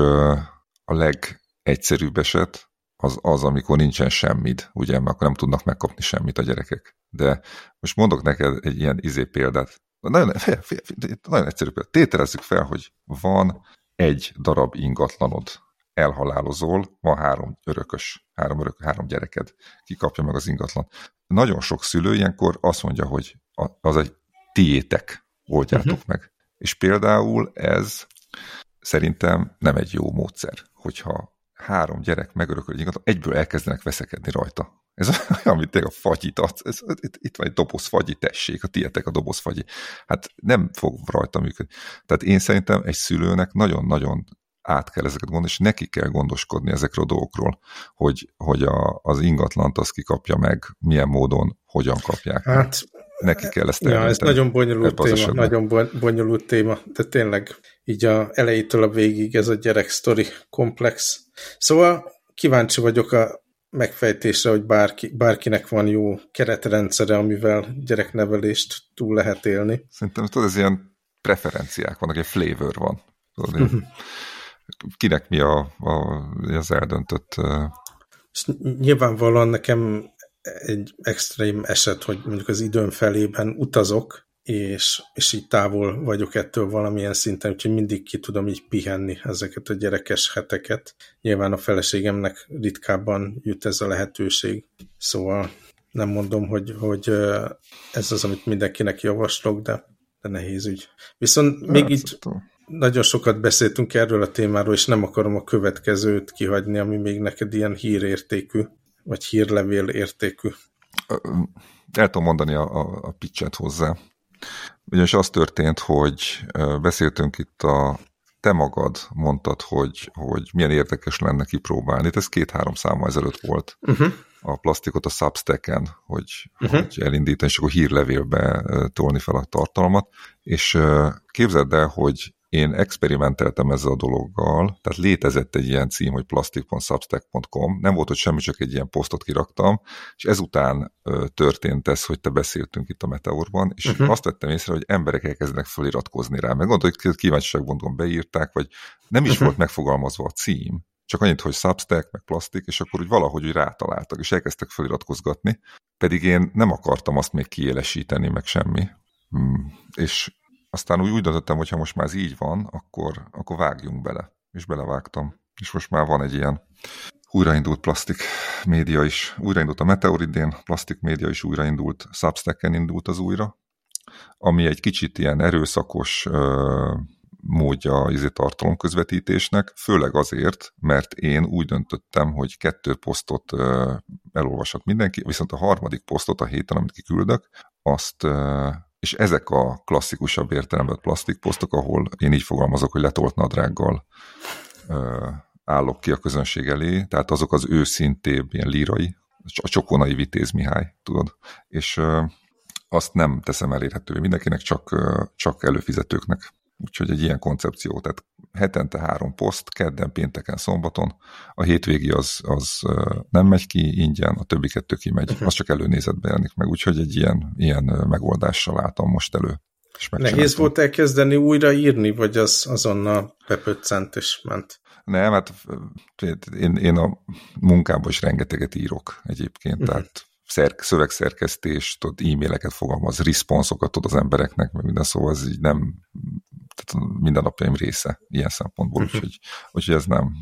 a legegyszerűbb eset az, az, amikor nincsen semmid, ugye, mert akkor nem tudnak megkapni semmit a gyerekek. De most mondok neked egy ilyen izé példát, nagyon, fél, fél, fél, nagyon egyszerű példa. Tételezzük fel, hogy van egy darab ingatlanod, elhalálozol, van három örökös, három, örök, három gyereked, ki kapja meg az ingatlan. Nagyon sok szülő ilyenkor azt mondja, hogy az egy tiétek, oldjátok uh-huh. meg. És például ez szerintem nem egy jó módszer, hogyha három gyerek megörököl egy egyből elkezdenek veszekedni rajta. Ez olyan, mint a fagyit adsz. Ez, itt, itt van egy doboz fagyi, tessék, a tietek a doboz fagyi. Hát nem fog rajta működni. Tehát én szerintem egy szülőnek nagyon-nagyon át kell ezeket gondolni, és neki kell gondoskodni ezekről a dolgokról, hogy, hogy a, az ingatlant azt kikapja meg, milyen módon, hogyan kapják hát. Neki kell ezt ja, ez nagyon bonyolult téma, nagyon bonyolult téma, de tényleg így a elejétől a végig ez a gyerek sztori komplex. Szóval kíváncsi vagyok a megfejtésre, hogy bárki, bárkinek van jó keretrendszere, amivel gyereknevelést túl lehet élni. Szerintem tudod, ez ilyen preferenciák vannak, egy flavor van. Tudod, uh -huh. Kinek mi a, a, az eldöntött... És nyilvánvalóan nekem egy extrém eset, hogy mondjuk az időm felében utazok, és, és így távol vagyok ettől valamilyen szinten, úgyhogy mindig ki tudom így pihenni ezeket a gyerekes heteket. Nyilván a feleségemnek ritkábban jut ez a lehetőség, szóval nem mondom, hogy, hogy ez az, amit mindenkinek javaslok, de, de nehéz ügy. Viszont még így nagyon sokat beszéltünk erről a témáról, és nem akarom a következőt kihagyni, ami még neked ilyen hírértékű, vagy hírlevél értékű. El tudom mondani a, a, a pitchet hozzá. Ugyanis az történt, hogy beszéltünk itt a te magad mondtad, hogy, hogy milyen érdekes lenne kipróbálni. Ez két-három számmal ezelőtt volt uh -huh. a plastikot a Substack-en, hogy, uh -huh. hogy elindítani, és akkor hírlevélbe tolni fel a tartalmat. És képzeld el, hogy én experimenteltem ezzel a dologgal, tehát létezett egy ilyen cím, hogy plastic.substack.com, nem volt, hogy semmi, csak egy ilyen posztot kiraktam, és ezután ö, történt ez, hogy te beszéltünk itt a Meteorban, és uh mhm. -huh. azt vettem észre, hogy emberek elkezdenek feliratkozni rá, meg gondolom, hogy kíváncsiságban beírták, vagy nem is uh mhm. -huh. volt megfogalmazva a cím, csak annyit, hogy Substack, meg plastik, és akkor úgy valahogy úgy rátaláltak, és elkezdtek feliratkozgatni, pedig én nem akartam azt még kiélesíteni, meg semmi. Hmm. És aztán úgy, úgy döntöttem, hogy ha most már ez így van, akkor, akkor vágjunk bele. És belevágtam. És most már van egy ilyen újraindult plastik média is. Újraindult a Meteoridén, plastik média is újraindult, Substacken indult az újra, ami egy kicsit ilyen erőszakos ö, módja izé tartalomközvetítésnek, főleg azért, mert én úgy döntöttem, hogy kettő posztot ö, elolvashat mindenki, viszont a harmadik posztot a héten, amit kiküldök, azt ö, és ezek a klasszikusabb értelemben plastikposztok, ahol én így fogalmazok, hogy letolt nadrággal ö, állok ki a közönség elé, tehát azok az őszintébb, ilyen lírai, a csokonai Vitéz Mihály, tudod, és ö, azt nem teszem elérhetővé mindenkinek, csak, ö, csak előfizetőknek. Úgyhogy egy ilyen koncepció, tehát hetente három poszt, kedden, pénteken, szombaton, a hétvégi az, az nem megy ki ingyen, a többi kettő kimegy, uh -huh. az csak előnézetbe jelenik meg, úgyhogy egy ilyen, ilyen megoldással álltam most elő. Nehéz volt elkezdeni újra írni, vagy az azonnal bepöccent és ment? Nem, hát én, én a munkámban is rengeteget írok egyébként, uh-huh. tehát szerk, szövegszerkesztés, tudod, e-maileket fogalmaz, responsokat tud az embereknek, meg minden, szóval ez így nem tehát minden napjaim része ilyen szempontból, uh-huh. úgyhogy, úgyhogy ez nem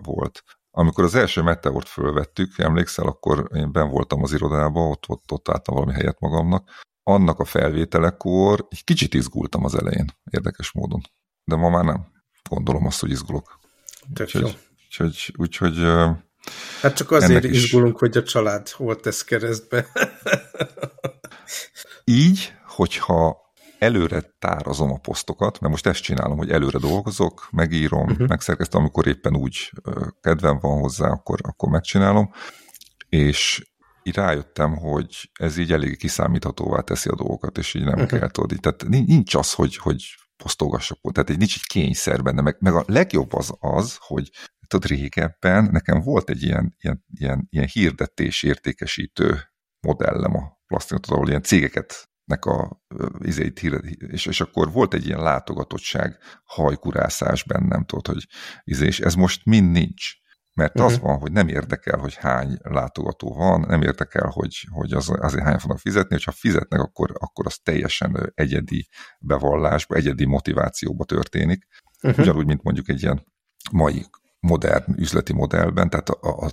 volt. Amikor az első meteort fölvettük, emlékszel, akkor én ben voltam az irodában, ott, ott, ott álltam valami helyet magamnak. Annak a felvételekor egy kicsit izgultam az elején, érdekes módon. De ma már nem. Gondolom azt, hogy izgulok. Úgyhogy, úgyhogy, úgyhogy Hát csak azért is... izgulunk, hogy a család volt ez keresztbe. Így, hogyha előre tárazom a posztokat, mert most ezt csinálom, hogy előre dolgozok, megírom, uh-huh. megszerkeztem, amikor éppen úgy kedvem van hozzá, akkor, akkor megcsinálom, és így rájöttem, hogy ez így elég kiszámíthatóvá teszi a dolgokat, és így nem uh-huh. kell tudni. Tehát nincs az, hogy, hogy posztolgassak, tehát nincs egy kényszer benne, meg, meg a legjobb az az, hogy tudod, régebben nekem volt egy ilyen, ilyen, ilyen, ilyen hirdetés értékesítő modellem a plastikonot, ahol ilyen cégeket nek a izét, és, és akkor volt egy ilyen látogatottság, hajkurászás bennem, tudod, hogy izé, és ez most mind nincs. Mert uh-huh. az mhm. van, hogy nem érdekel, hogy hány látogató van, nem érdekel, hogy, hogy az, azért hány fognak fizetni, hogyha fizetnek, akkor, akkor az teljesen egyedi bevallásba, egyedi motivációba történik. Uh-huh. Ugyanúgy, mint mondjuk egy ilyen mai modern üzleti modellben, tehát a, a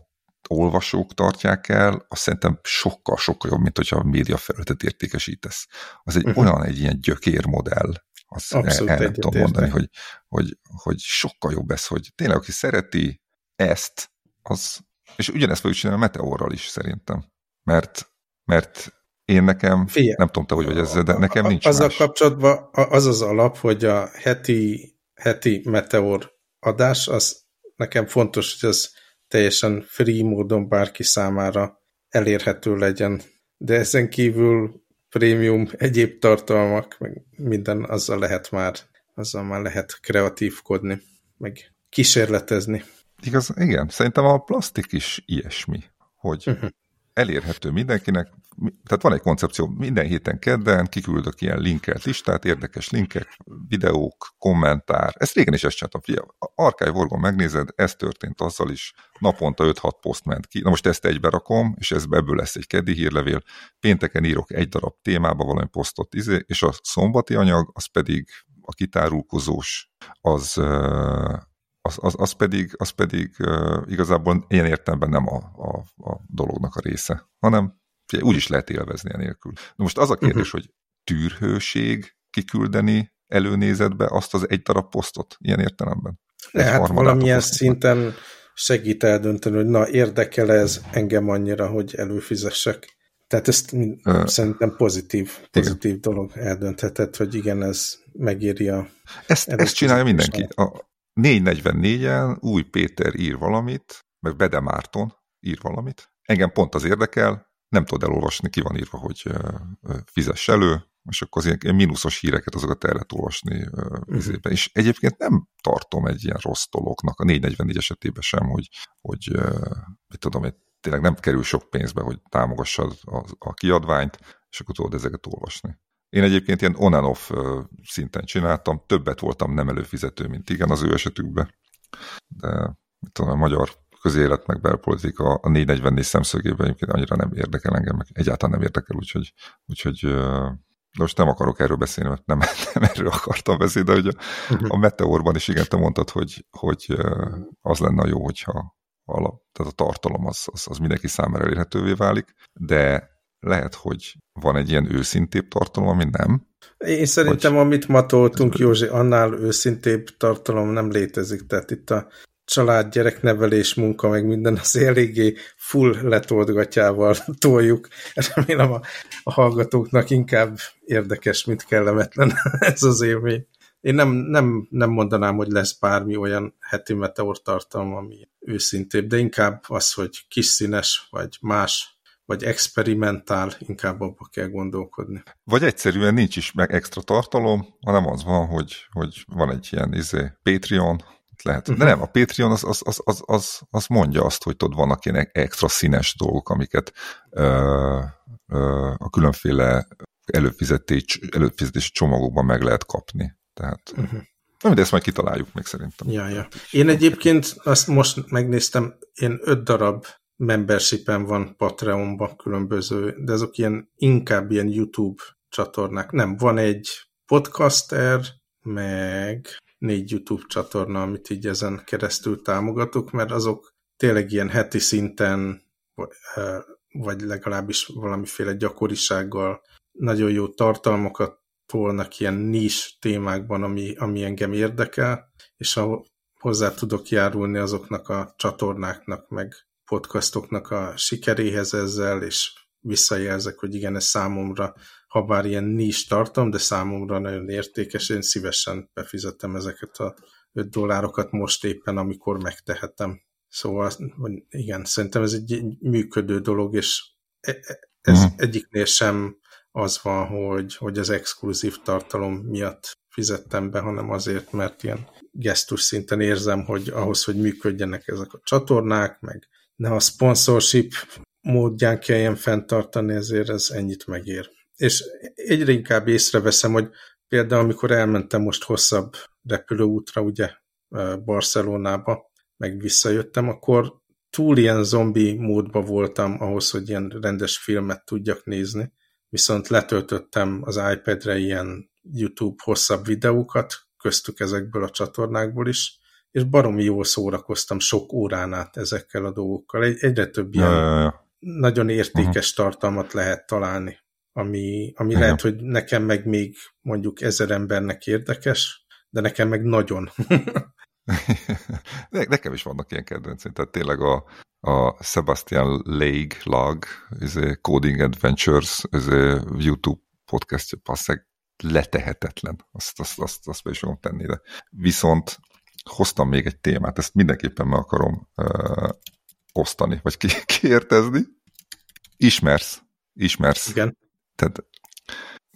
olvasók tartják el, azt szerintem sokkal-sokkal jobb, mint hogyha a média felületet értékesítesz. Az egy uh-huh. olyan, egy ilyen gyökérmodell, azt Abszolút el, el nem tudom mondani, hogy, hogy, hogy sokkal jobb ez, hogy tényleg, aki szereti ezt, az, és ugyanezt fogjuk csinálni a Meteorral is szerintem, mert, mert én nekem, Figyelj, nem tudom te, hogy vagy ezzel, de nekem nincs Azzal más. kapcsolatban az az alap, hogy a heti, heti Meteor adás, az nekem fontos, hogy az teljesen free módon bárki számára elérhető legyen. De ezen kívül prémium egyéb tartalmak, meg minden azzal lehet már, azzal már lehet kreatívkodni, meg kísérletezni. Igaz, igen, szerintem a plastik is ilyesmi, hogy uh mhm. -huh elérhető mindenkinek, tehát van egy koncepció, minden héten kedden kiküldök ilyen linkelt listát, érdekes linkek, videók, kommentár. Ezt régen is ezt csináltam. Figyelj, Arkály Vorgon megnézed, ez történt azzal is, naponta 5-6 poszt ment ki. Na most ezt egybe rakom, és ez ebből lesz egy keddi hírlevél. Pénteken írok egy darab témába valami posztot, izé, és a szombati anyag, az pedig a kitárulkozós, az az, az, az pedig, az pedig igazából ilyen értelemben nem a, a, a dolognak a része, hanem úgy is lehet élvezni enélkül. Na most az a kérdés, uh-huh. hogy tűrhőség kiküldeni előnézetbe azt az egy darab posztot ilyen értelemben? Lehet valamilyen szinten segít eldönteni, hogy na érdekel ez engem annyira, hogy előfizessek. Tehát ezt uh, szerintem pozitív, pozitív igen. dolog eldöntheted, hogy igen, ez megéri a... Ezt, ezt csinálja mindenki. A, 444-en Új Péter ír valamit, meg Bede Márton ír valamit. Engem pont az érdekel, nem tudod elolvasni, ki van írva, hogy fizess elő, és akkor az ilyen mínuszos híreket azokat el lehet olvasni uh-huh. És egyébként nem tartom egy ilyen rossz dolognak, a 444 esetében sem, hogy, hogy mit tudom, hogy tényleg nem kerül sok pénzbe, hogy támogassad a, a kiadványt, és akkor tudod ezeket olvasni. Én egyébként ilyen on-and-off szinten csináltam, többet voltam nem előfizető, mint igen az ő esetükben. De mit tudom, a magyar közélet meg belpolitika a 444 szemszögében egyébként annyira nem érdekel engem, meg egyáltalán nem érdekel, úgyhogy, úgyhogy de most nem akarok erről beszélni, mert nem, nem erről akartam beszélni, de hogy a, uh-huh. a Meteorban is igen, te mondtad, hogy, hogy az lenne jó, hogyha a, tehát a tartalom az, az, az mindenki számára elérhetővé válik, de lehet, hogy van egy ilyen őszintébb tartalom, ami nem. Én szerintem, hogy... amit ma toltunk, Józsi, annál őszintébb tartalom nem létezik. Tehát itt a család, gyereknevelés, munka, meg minden az eléggé full letoldgatjával toljuk. Remélem a, a hallgatóknak inkább érdekes, mint kellemetlen ez az élmény. Én nem, nem, nem mondanám, hogy lesz bármi olyan heti meteor tartalom, ami őszintébb, de inkább az, hogy kis színes, vagy más vagy experimentál, inkább abba kell gondolkodni. Vagy egyszerűen nincs is meg extra tartalom, hanem az van, hogy, hogy van egy ilyen izé, Patreon, lehet. Uh -huh. De mhm. nem, a Patreon az, az, az, az, az, az mondja azt, hogy tudod, vannak ilyen extra színes dolgok, amiket ö, ö, a különféle előfizetés, előfizetési csomagokban meg lehet kapni. Tehát, uh-huh. nem, de ezt majd kitaláljuk még szerintem. Ja, ja. Én egyébként azt most megnéztem, én öt darab membershipen van Patreonban különböző, de azok ilyen inkább ilyen YouTube csatornák. Nem, van egy podcaster, meg négy YouTube csatorna, amit így ezen keresztül támogatok, mert azok tényleg ilyen heti szinten, vagy legalábbis valamiféle gyakorisággal nagyon jó tartalmakat tolnak ilyen nis témákban, ami, ami engem érdekel, és ahol hozzá tudok járulni azoknak a csatornáknak, meg podcastoknak a sikeréhez ezzel, és visszajelzek, hogy igen, ez számomra, ha bár ilyen nis tartom, de számomra nagyon értékes, én szívesen befizettem ezeket a 5 dollárokat most éppen, amikor megtehetem. Szóval igen, szerintem ez egy működő dolog, és e, e, ez uh-huh. egyiknél sem az van, hogy, hogy az exkluzív tartalom miatt fizettem be, hanem azért, mert ilyen gesztus szinten érzem, hogy ahhoz, hogy működjenek ezek a csatornák, meg ne a sponsorship módján kelljen fenntartani, ezért ez ennyit megér. És egyre inkább észreveszem, hogy például amikor elmentem most hosszabb repülőútra, ugye Barcelonába, meg visszajöttem, akkor túl ilyen zombi módba voltam ahhoz, hogy ilyen rendes filmet tudjak nézni, viszont letöltöttem az iPad-re ilyen YouTube hosszabb videókat, köztük ezekből a csatornákból is, és baromi jól szórakoztam sok órán át ezekkel a dolgokkal. Egy, egyre több ilyen ja, ja, ja. nagyon értékes uh-huh. tartalmat lehet találni, ami, ami lehet, hogy nekem meg még mondjuk ezer embernek érdekes, de nekem meg nagyon. nekem is vannak ilyen kedvenceim, tehát tényleg a, a Sebastian Leigh Lag, ez Coding Adventures, ez YouTube podcastja, passzeg letehetetlen, azt, azt, azt, azt be is fogom tenni, de viszont hoztam még egy témát, ezt mindenképpen meg akarom uh, osztani, vagy ki, kiértezni. Ismersz, ismersz. Igen. Tehát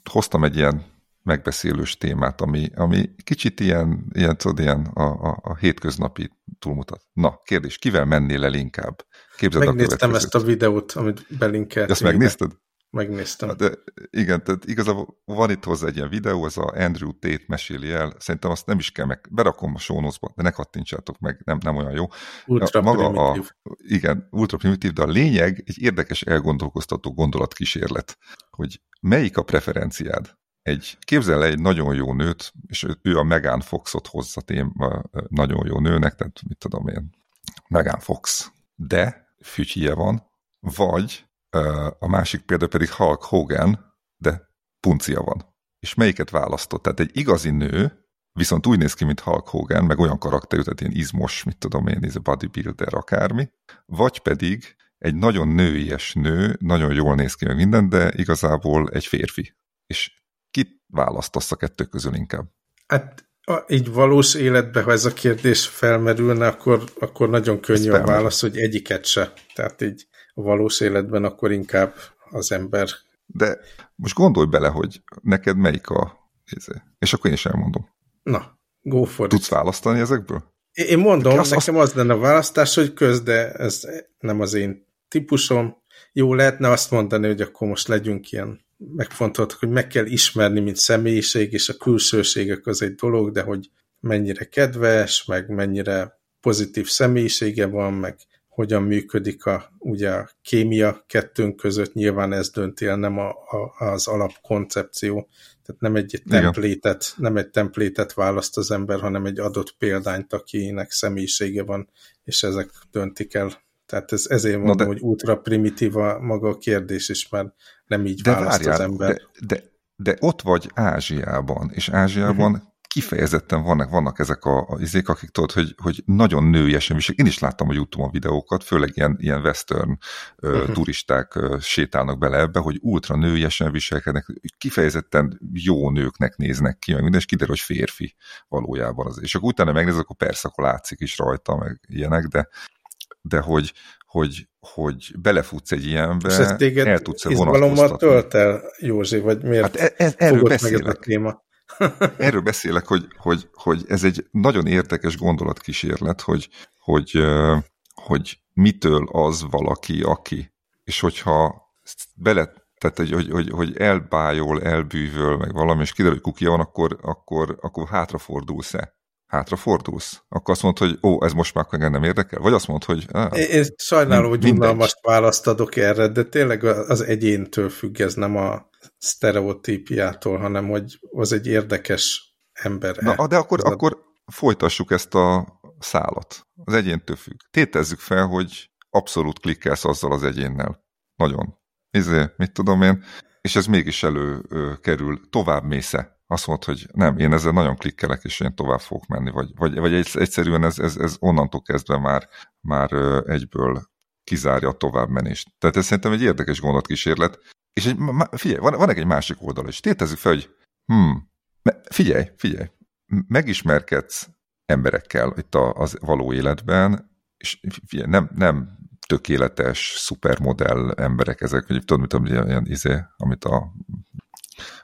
hoztam egy ilyen megbeszélős témát, ami, ami kicsit ilyen, ilyen, tudod, ilyen a, a, a hétköznapi túlmutat. Na, kérdés, kivel mennél el inkább? Képzeld Megnéztem a ezt a videót, amit belinkeltél. Ezt megnézted? Megnéztem. De igen, tehát igazából van itt hozzá egy ilyen videó, ez a Andrew Tate meséli el, szerintem azt nem is kell meg, berakom a show de ne kattintsátok meg, nem, nem olyan jó. Ultra Maga primitív. A, igen, ultra primitív, de a lényeg egy érdekes elgondolkoztató gondolatkísérlet, hogy melyik a preferenciád? Egy, képzel el egy nagyon jó nőt, és ő a Megan Foxot hozza tém, nagyon jó nőnek, tehát mit tudom én, Megan Fox, de fütyje van, vagy a másik példa pedig Hulk Hogan, de puncia van. És melyiket választott? Tehát egy igazi nő, viszont úgy néz ki, mint Hulk Hogan, meg olyan karakterű, tehát ilyen izmos, mit tudom én, ez a bodybuilder, akármi, vagy pedig egy nagyon nőies nő, nagyon jól néz ki meg minden, de igazából egy férfi. És kit választasz a kettő közül inkább? Hát a, így valós életben, ha ez a kérdés felmerülne, akkor, akkor nagyon könnyű a válasz, hogy egyiket se. Tehát így a valós életben, akkor inkább az ember. De most gondolj bele, hogy neked melyik a... És akkor én is elmondom. Na, go for Tudsz it. választani ezekből? Én mondom, azt, nekem az lenne a választás, hogy köz, de ez nem az én típusom. Jó, lehetne azt mondani, hogy akkor most legyünk ilyen megfontoltak, hogy meg kell ismerni, mint személyiség, és a külsőségek az egy dolog, de hogy mennyire kedves, meg mennyire pozitív személyisége van, meg hogyan működik a, ugye a kémia kettőnk között, nyilván ez dönti el, nem a, a, az alapkoncepció. Tehát nem egy templétet, nem egy templétet választ az ember, hanem egy adott példányt, akinek személyisége van, és ezek döntik el. Tehát ez, ezért mondom, de, hogy ultra primitív a maga a kérdés is, mert nem így de választ várjál, az ember. De, de, de ott vagy Ázsiában, és Ázsiában uh-huh kifejezetten vannak, vannak ezek a, a izék, akik tudod, hogy, hogy nagyon nőiesen visek. Én is láttam a Youtube-on videókat, főleg ilyen, ilyen western uh-huh. turisták sétálnak bele ebbe, hogy ultra nőiesen viselkednek, kifejezetten jó nőknek néznek ki, meg minden, és kiderül, hogy férfi valójában az. És akkor utána megnézek, akkor persze, akkor látszik is rajta, meg ilyenek, de, de hogy, hogy, hogy belefutsz egy ilyenbe, el tudsz -e vonatkoztatni. tölt el, Józsi, vagy miért hát e, e, erről beszélek. meg ez a téma? Erről beszélek, hogy, hogy, hogy ez egy nagyon érdekes gondolatkísérlet, hogy, hogy, hogy mitől az valaki, aki. És hogyha bele Tehát, hogy, hogy, hogy, hogy elbájol, elbűvöl, meg valami, és kiderül, hogy kukia van, akkor, akkor, akkor hátrafordulsz-e? Hátrafordulsz? Akkor azt mondod, hogy ó, ez most már nem érdekel? Vagy azt mondod, hogy... Á, én sajnálom, hogy unalmas választ adok erre, de tényleg az egyéntől függ, ez nem a sztereotípiától, hanem hogy az egy érdekes ember. -e. Na, de akkor, akkor folytassuk ezt a szálat. Az egyéntől függ. Tétezzük fel, hogy abszolút klikkelsz azzal az egyénnel. Nagyon. Izé, mit tudom én, és ez mégis előkerül, tovább mésze. Azt mondod, hogy nem, én ezzel nagyon klikkelek, és én tovább fogok menni, vagy, vagy, vagy egyszerűen ez, ez, ez onnantól kezdve már, már egyből kizárja a továbbmenést. Tehát ez szerintem egy érdekes gondolatkísérlet. És egy, figyelj, van, van egy másik oldal is. Tétezzük fel, hogy hmm, figyelj, figyelj, megismerkedsz emberekkel itt a, az való életben, és figyelj, nem, nem tökéletes, szupermodell emberek ezek, hogy tudod, mit tudom, ilyen izé, amit a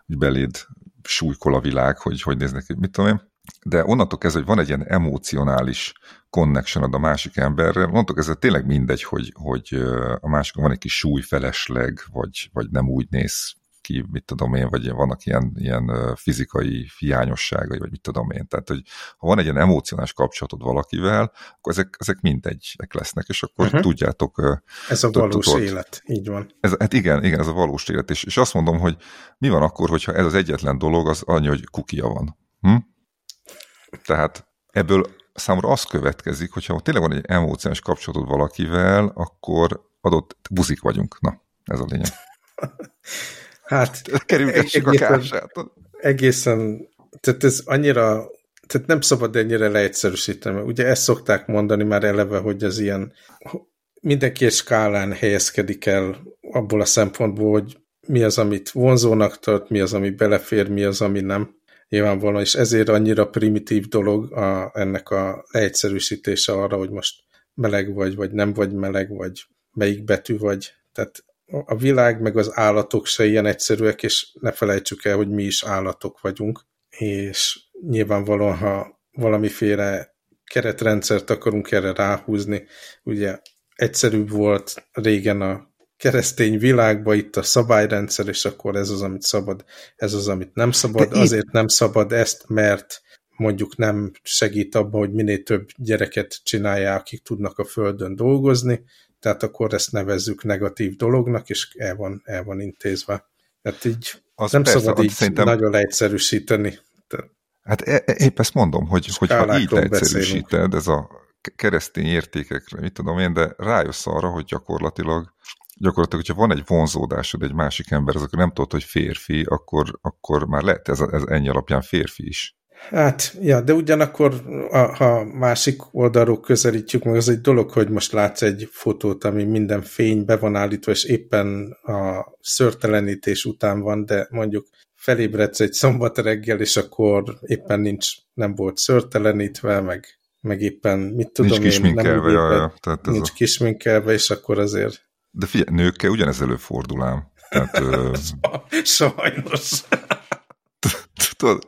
beléd súlykol a világ, hogy hogy néznek ki, mit tudom én. De onnantól kezdve, hogy van egy ilyen emocionális connection a másik emberrel, onnantól kezdve tényleg mindegy, hogy, hogy a másikon van egy kis súlyfelesleg, vagy, vagy nem úgy néz ki, mit tudom én, vagy vannak ilyen, ilyen fizikai hiányosságai, vagy mit tudom én. Tehát, hogy ha van egy ilyen emocionális kapcsolatod valakivel, akkor ezek, ezek mindegyek lesznek, és akkor uh-huh. tudjátok... Ez a valós tudod, élet, így van. Ez, hát igen, igen, ez a valós élet, és, és azt mondom, hogy mi van akkor, hogyha ez az egyetlen dolog, az annyi, hogy kukia van. Hm? Tehát ebből számomra az következik, hogyha tényleg van egy emocionális kapcsolatod valakivel, akkor adott buzik vagyunk. Na, ez a lényeg. Hát kerülgessük a kását. Egészen, tehát ez annyira, tehát nem szabad ennyire leegyszerűsíteni. Ugye ezt szokták mondani már eleve, hogy az ilyen mindenki egy skálán helyezkedik el abból a szempontból, hogy mi az, amit vonzónak tart, mi az, ami belefér, mi az, ami nem. Nyilvánvalóan, és ezért annyira primitív dolog a, ennek a leegyszerűsítése arra, hogy most meleg vagy, vagy nem vagy meleg, vagy melyik betű vagy. Tehát a világ meg az állatok se ilyen egyszerűek, és ne felejtsük el, hogy mi is állatok vagyunk, és nyilvánvalóan, ha valamiféle keretrendszert akarunk erre ráhúzni, ugye egyszerűbb volt régen a keresztény világban itt a szabályrendszer, és akkor ez az, amit szabad, ez az, amit nem szabad. Azért nem szabad ezt, mert mondjuk nem segít abban, hogy minél több gyereket csinálják, akik tudnak a földön dolgozni, tehát akkor ezt nevezzük negatív dolognak, és el van, el van intézve. Tehát így az nem persze, szabad így szerintem... nagyon leegyszerűsíteni. Hát e, e, épp ezt mondom, hogy, hogy ha így leegyszerűsíted, ez a keresztény értékekre, mit tudom én, de rájössz arra, hogy gyakorlatilag gyakorlatilag, hogyha van egy vonzódásod egy másik ember, az akkor nem tudod, hogy férfi, akkor, akkor már lehet ez, ez ennyi alapján férfi is. Hát, ja, de ugyanakkor, ha másik oldalról közelítjük meg, az egy dolog, hogy most látsz egy fotót, ami minden fény be van állítva, és éppen a szörtelenítés után van, de mondjuk felébredsz egy szombat reggel, és akkor éppen nincs, nem volt szörtelenítve, meg, meg éppen, mit tudom nincs én, nem úgy tehát ez nincs a... kisminkelve, és akkor azért... De figyelj, nőkkel ugyanez előfordul ám. Tehát, ö... Sajnos tudod,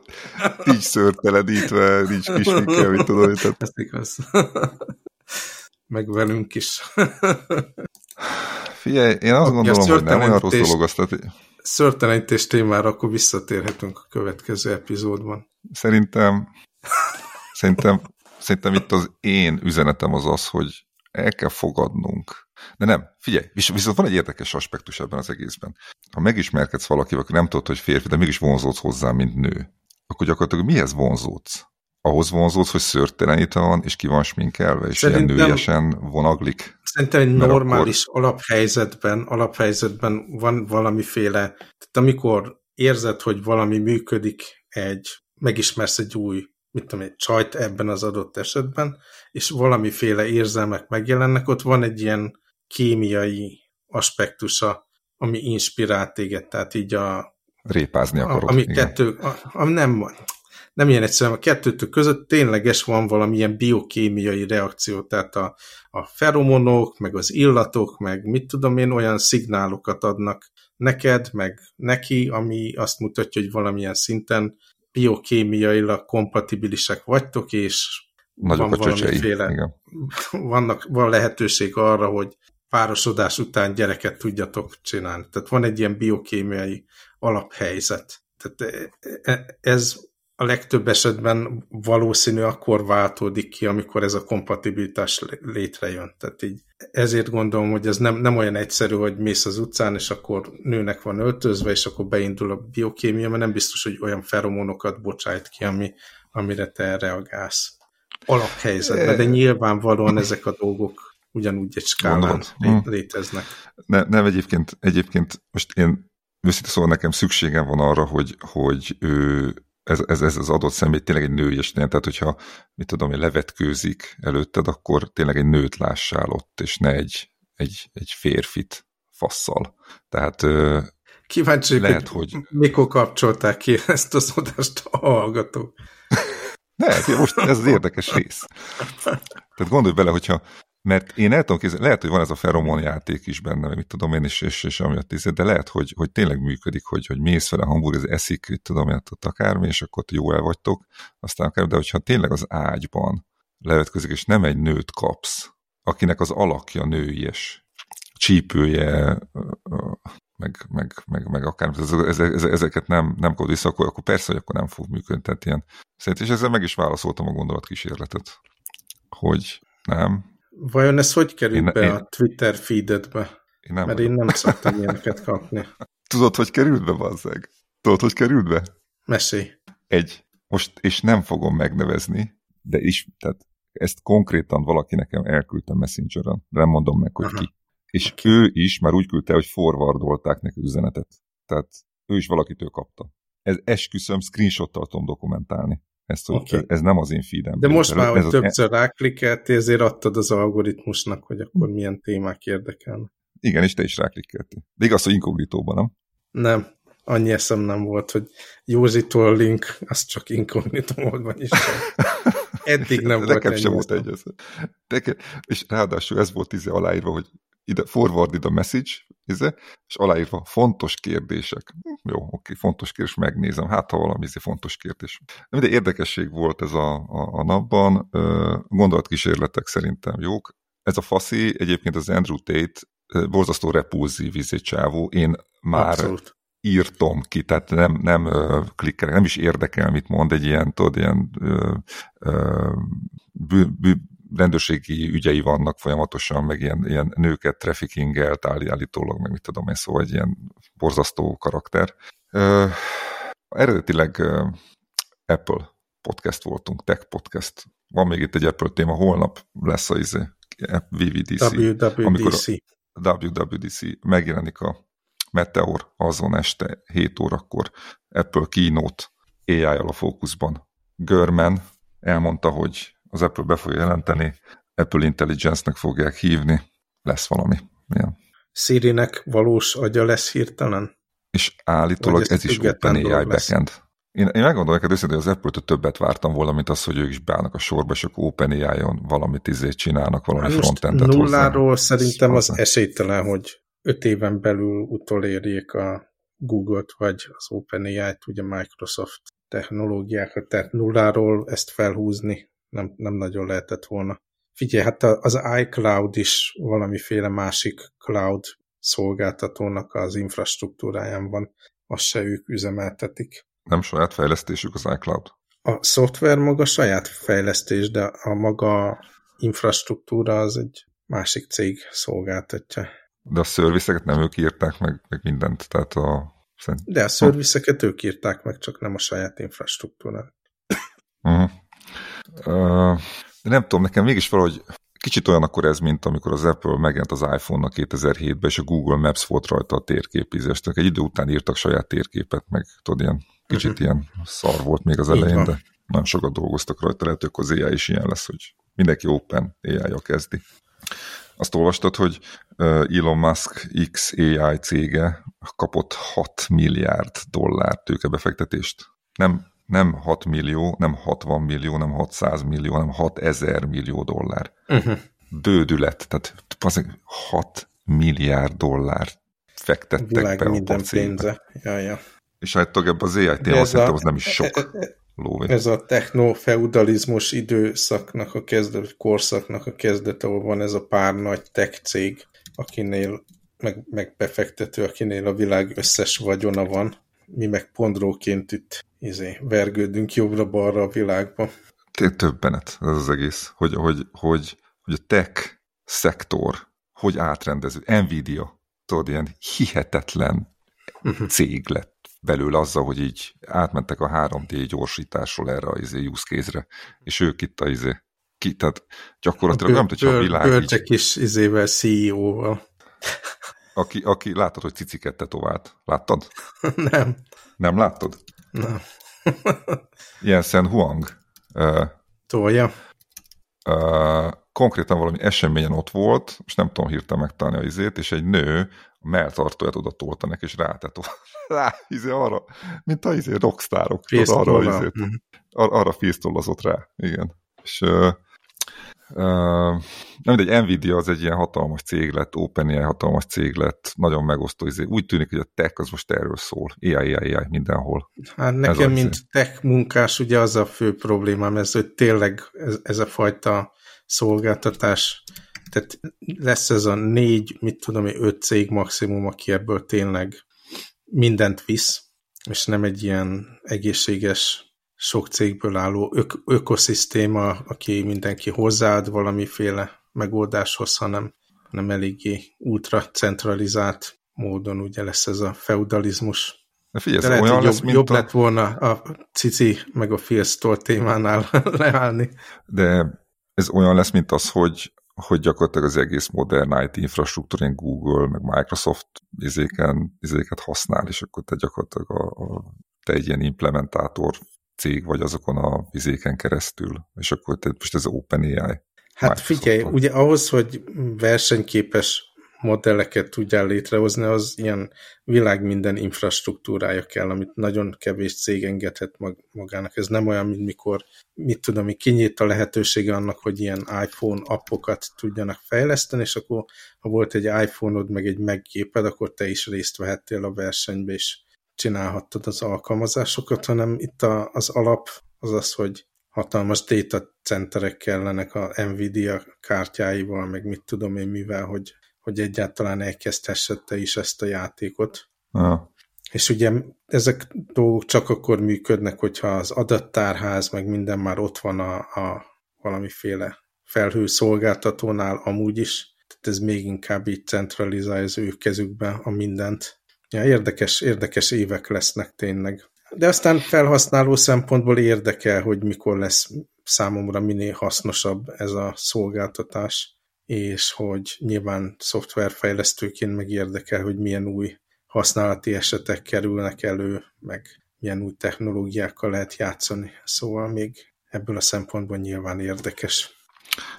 nincs szőrteledítve, nincs kismikkel, mit tudom. Tehát... Ez igaz. Meg velünk is. Figyelj, én azt gondolom, hogy nem olyan rossz dolog azt. Tehát... Szörtelenítés témára akkor visszatérhetünk a következő epizódban. Szerintem szerintem, szerintem itt az én üzenetem az az, hogy el kell fogadnunk. De nem, figyelj, viszont van egy érdekes aspektus ebben az egészben. Ha megismerkedsz valakivel, akkor nem tudod, hogy férfi, de mégis vonzódsz hozzá, mint nő. Akkor gyakorlatilag mihez vonzódsz? Ahhoz vonzódsz, hogy szörtelenítve van, és ki van sminkelve, és Szerintem, ilyen nőjesen vonaglik. Szerintem egy normális akkor... alaphelyzetben, alaphelyzetben van valamiféle, tehát amikor érzed, hogy valami működik, egy, megismersz egy új mit tudom, egy csajt ebben az adott esetben, és valamiféle érzelmek megjelennek, ott van egy ilyen kémiai aspektusa, ami inspirál téged, tehát így a... Répázni akarod. Ami igen. kettő, a, ami nem, nem ilyen egyszerűen, a kettőtök között tényleges van valamilyen biokémiai reakció, tehát a, a feromonok, meg az illatok, meg mit tudom én, olyan szignálokat adnak neked, meg neki, ami azt mutatja, hogy valamilyen szinten biokémiailag kompatibilisek vagytok, és Nagyok van a valamiféle, igen. vannak, van lehetőség arra, hogy párosodás után gyereket tudjatok csinálni. Tehát van egy ilyen biokémiai alaphelyzet. Tehát ez a legtöbb esetben valószínű akkor váltódik ki, amikor ez a kompatibilitás létrejön. Tehát így ezért gondolom, hogy ez nem, nem olyan egyszerű, hogy mész az utcán, és akkor nőnek van öltözve, és akkor beindul a biokémia, mert nem biztos, hogy olyan feromonokat bocsájt ki, ami, amire te reagálsz. Alaphelyzetben, de nyilvánvalóan ezek a dolgok ugyanúgy egy skálán Gondolod. léteznek. Ne, nem, egyébként, egyébként most én őszintén szóval nekem szükségem van arra, hogy, hogy ő, ez, ez, ez az adott személy tényleg egy női esnél, tehát hogyha, mit tudom, hogy levetkőzik előtted, akkor tényleg egy nőt lássál ott, és ne egy, egy, egy férfit fasszal. Tehát Kíváncsi, lehet, hogy, hogy mikor kapcsolták ki ezt az adást a hallgatók. Ne, most ez az érdekes rész. Tehát gondolj bele, hogyha mert én el tudom képzelni, lehet, hogy van ez a feromon játék is benne, mit tudom én, és, és, és amiatt is, de lehet, hogy, hogy tényleg működik, hogy, hogy mész vele hamburger, eszik, mit tudom én, ott akármi, és akkor jó el vagytok, aztán akár, de hogyha tényleg az ágyban levetközik, és nem egy nőt kapsz, akinek az alakja nőies, csípője, meg, meg, meg, meg akár ezeket nem, nem kapod vissza, akkor, akkor persze, hogy akkor nem fog működni. Tehát ilyen, szerintem, és ezzel meg is válaszoltam a gondolatkísérletet, hogy nem, Vajon ez hogy került én, be én, a Twitter feededbe? Én nem Mert én nem szoktam ilyeneket kapni. Tudod, hogy került be, bazzeg? Tudod, hogy került be? Mesélj. Egy. Most, és nem fogom megnevezni, de is, tehát ezt konkrétan valaki nekem elküldte Messengeren, nem mondom meg, hogy Aha. ki. És okay. ő is már úgy küldte, hogy forwardolták neki üzenetet. Tehát ő is valakitől kapta. Ez esküszöm, screenshottal tudom dokumentálni. Ezt, okay. Ez nem az én feedem. De most már, hogy többször e... ráklikkeltél, ezért adtad az algoritmusnak, hogy akkor milyen témák érdekelnek. Igen, és te is ráklikkeltél. De igaz, hogy inkognitóban, nem? Nem. Annyi eszem nem volt, hogy Józsitól a link, az csak inkognitó módban is. Eddig nem volt Nekem sem volt egy és ráadásul ez volt izé aláírva, hogy ide, forward ide a message, izé, és aláírva fontos kérdések. Jó, oké, fontos kérdés, megnézem, hát ha valami izé fontos kérdés. De minden érdekesség volt ez a, a, a napban, gondolatkísérletek szerintem jók. Ez a faszi, egyébként az Andrew Tate borzasztó repulzív izé csávó, én már Abszolút. írtom ki, tehát nem, nem klikkelek, nem is érdekel, mit mond, egy ilyen, tudod, ilyen ö, ö, bű, bű, rendőrségi ügyei vannak folyamatosan, meg ilyen, ilyen nőket traffickingelt állítólag, meg mit tudom én, szóval egy ilyen borzasztó karakter. Uh, eredetileg uh, Apple podcast voltunk, tech podcast. Van még itt egy Apple téma, holnap lesz a izé, VVDC. WWDC. Amikor a WWDC megjelenik a Meteor azon este 7 órakor Apple keynote AI-jal a fókuszban. Görman elmondta, hogy az Apple be fogja jelenteni, Apple Intelligence-nek fogják hívni, lesz valami. Ilyen. Siri-nek valós agya lesz hirtelen? És állítólag ez is OpenAI backend. Én, én megmondom neked őszintén, hogy az Apple-től többet vártam volna, mint az, hogy ők is beállnak a sorba, és akkor OpenAI-on valamit izét csinálnak, valami hát frontendet Nulláról hozzá. szerintem az esélytelen, hogy öt éven belül utolérjék a Google-t, vagy az OpenAI-t, ugye Microsoft technológiákat, tehát nulláról ezt felhúzni nem, nem nagyon lehetett volna. Figyelj, hát az iCloud is valamiféle másik cloud szolgáltatónak az infrastruktúráján van, azt se ők üzemeltetik. Nem saját fejlesztésük az iCloud? A szoftver maga saját fejlesztés, de a maga infrastruktúra az egy másik cég szolgáltatja. De a szervizeket nem ők írták meg, meg mindent, tehát a... De a szervizeket ők írták meg, csak nem a saját infrastruktúrát. Uh -huh. De nem tudom, nekem mégis valahogy kicsit olyan akkor ez, mint amikor az Apple megjelent az iPhone-nak 2007-ben, és a Google Maps volt rajta a térképízésnek. Egy idő után írtak saját térképet, meg tudod, ilyen, kicsit uh-huh. ilyen szar volt még az elején, de nagyon sokat dolgoztak rajta, lehet, hogy az AI is ilyen lesz, hogy mindenki open AI-ja kezdi. Azt olvastad, hogy Elon Musk X AI cége kapott 6 milliárd dollár tőkebefektetést. Nem nem 6 millió, nem 60 millió, nem 600 millió, nem 6 ezer millió dollár. Uh-huh. Bődület, tehát 6 milliárd dollár fektettek Világ be minden a pénze. Ja, ja. És hát ebben az AI téma szerintem az nem is sok e- e- lóvé. Ez a technofeudalizmus időszaknak a kezdet, korszaknak a kezdete, ahol van ez a pár nagy tech cég, akinél meg, meg befektető, akinél a világ összes vagyona van. Mi meg pondróként itt izé, vergődünk jobbra-balra a világban. Többenet ez az egész, hogy, hogy, hogy, hogy a tech szektor hogy átrendező. Nvidia, tudod, ilyen hihetetlen uh-huh. cég lett belőle azzal, hogy így átmentek a 3D gyorsításról erre a izé use case-re, és ők itt a izé, ki, tehát gyakorlatilag nem tudja a világ Bölcsek is izével, CEO-val. Aki, aki látod, hogy ciciket tetovált. Láttad? Nem. Nem láttad? Nem. Jensen Huang. Uh, Tolja. Uh, konkrétan valami eseményen ott volt, és nem tudom hirtelen megtalálni a izét, és egy nő a melltartóját oda tolta neki, és rátetó. Rá, izé arra, mint a izé rockstárok. Arra, izét, mm. ar arra fésztollazott rá, igen. És Uh, nem egy Nvidia az egy ilyen hatalmas cég lett, OpenAI hatalmas cég lett, nagyon megosztó. Izé. Úgy tűnik, hogy a tech az most erről szól. AI, AI, AI mindenhol. Hát nekem, ez mint tech munkás, ugye az a fő problémám, ez, hogy tényleg ez, ez a fajta szolgáltatás, tehát lesz ez a négy, mit tudom én, öt cég maximum, aki ebből tényleg mindent visz, és nem egy ilyen egészséges sok cégből álló ök ökoszisztéma, aki mindenki hozzáad valamiféle megoldáshoz, hanem nem eléggé ultra centralizált módon ugye lesz ez a feudalizmus. De figyelj, De lehet, olyan jobb, lesz, mint jobb a... lett volna a cici meg a Phil témánál leállni. De ez olyan lesz, mint az, hogy, hogy gyakorlatilag az egész modern IT infrastruktúrán Google, meg Microsoft izéken, izéket használ, és akkor te gyakorlatilag a, a, te egy ilyen implementátor cég vagy azokon a vizéken keresztül, és akkor te most ez OpenAI. Hát figyelj, ugye ahhoz, hogy versenyképes modelleket tudjál létrehozni, az ilyen világ minden infrastruktúrája kell, amit nagyon kevés cég engedhet magának. Ez nem olyan, mint mikor, mit tudom, mi kinyit a lehetősége annak, hogy ilyen iPhone appokat tudjanak fejleszteni, és akkor ha volt egy iPhone-od, meg egy meggéped, akkor te is részt vehettél a versenybe, és csinálhattad az alkalmazásokat, hanem itt a, az alap az az, hogy hatalmas data centerek kellenek a Nvidia kártyáival, meg mit tudom én mivel, hogy, hogy egyáltalán elkezdhessed te is ezt a játékot. Aha. És ugye ezek dolgok csak akkor működnek, hogyha az adattárház, meg minden már ott van a, a valamiféle felhő szolgáltatónál amúgy is, tehát ez még inkább így centralizálja az ő kezükbe a mindent. Ja, érdekes, érdekes évek lesznek tényleg. De aztán felhasználó szempontból érdekel, hogy mikor lesz számomra minél hasznosabb ez a szolgáltatás, és hogy nyilván szoftverfejlesztőként meg érdekel, hogy milyen új használati esetek kerülnek elő, meg milyen új technológiákkal lehet játszani. Szóval még ebből a szempontból nyilván érdekes.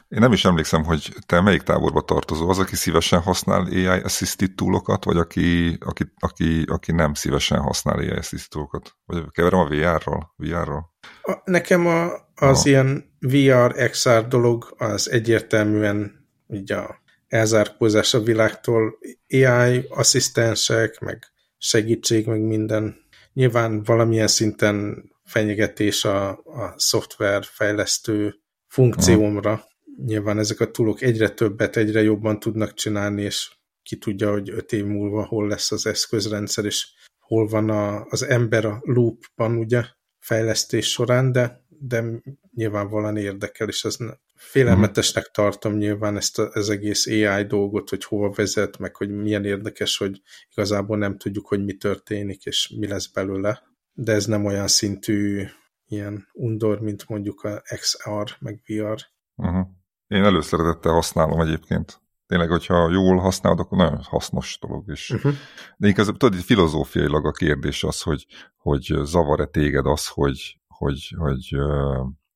Én nem is emlékszem, hogy te melyik táborba tartozol. Az, aki szívesen használ AI assisted toolokat, vagy aki, aki, aki, aki nem szívesen használ AI assisted toolokat? Vagy keverem a VR-ral? VR a, nekem a, az a. ilyen VR, XR dolog az egyértelműen így a elzárkózás a világtól. AI asszisztensek, meg segítség, meg minden. Nyilván valamilyen szinten fenyegetés a, a szoftver fejlesztő funkciómra. Aha. Nyilván ezek a túlok egyre többet, egyre jobban tudnak csinálni, és ki tudja, hogy öt év múlva hol lesz az eszközrendszer, és hol van a, az ember a loopban, ugye, fejlesztés során, de, de nyilvánvalóan érdekel, és ez félelmetesnek tartom nyilván ezt az egész AI dolgot, hogy hova vezet, meg hogy milyen érdekes, hogy igazából nem tudjuk, hogy mi történik, és mi lesz belőle. De ez nem olyan szintű ilyen undor, mint mondjuk a XR, meg VR. Uh-huh. Én előszeretettel használom egyébként. Tényleg, hogyha jól használod, akkor nagyon hasznos dolog is. Uh-huh. De inkább tudod, filozófiailag a kérdés az, hogy, hogy zavar-e téged az, hogy, hogy, hogy,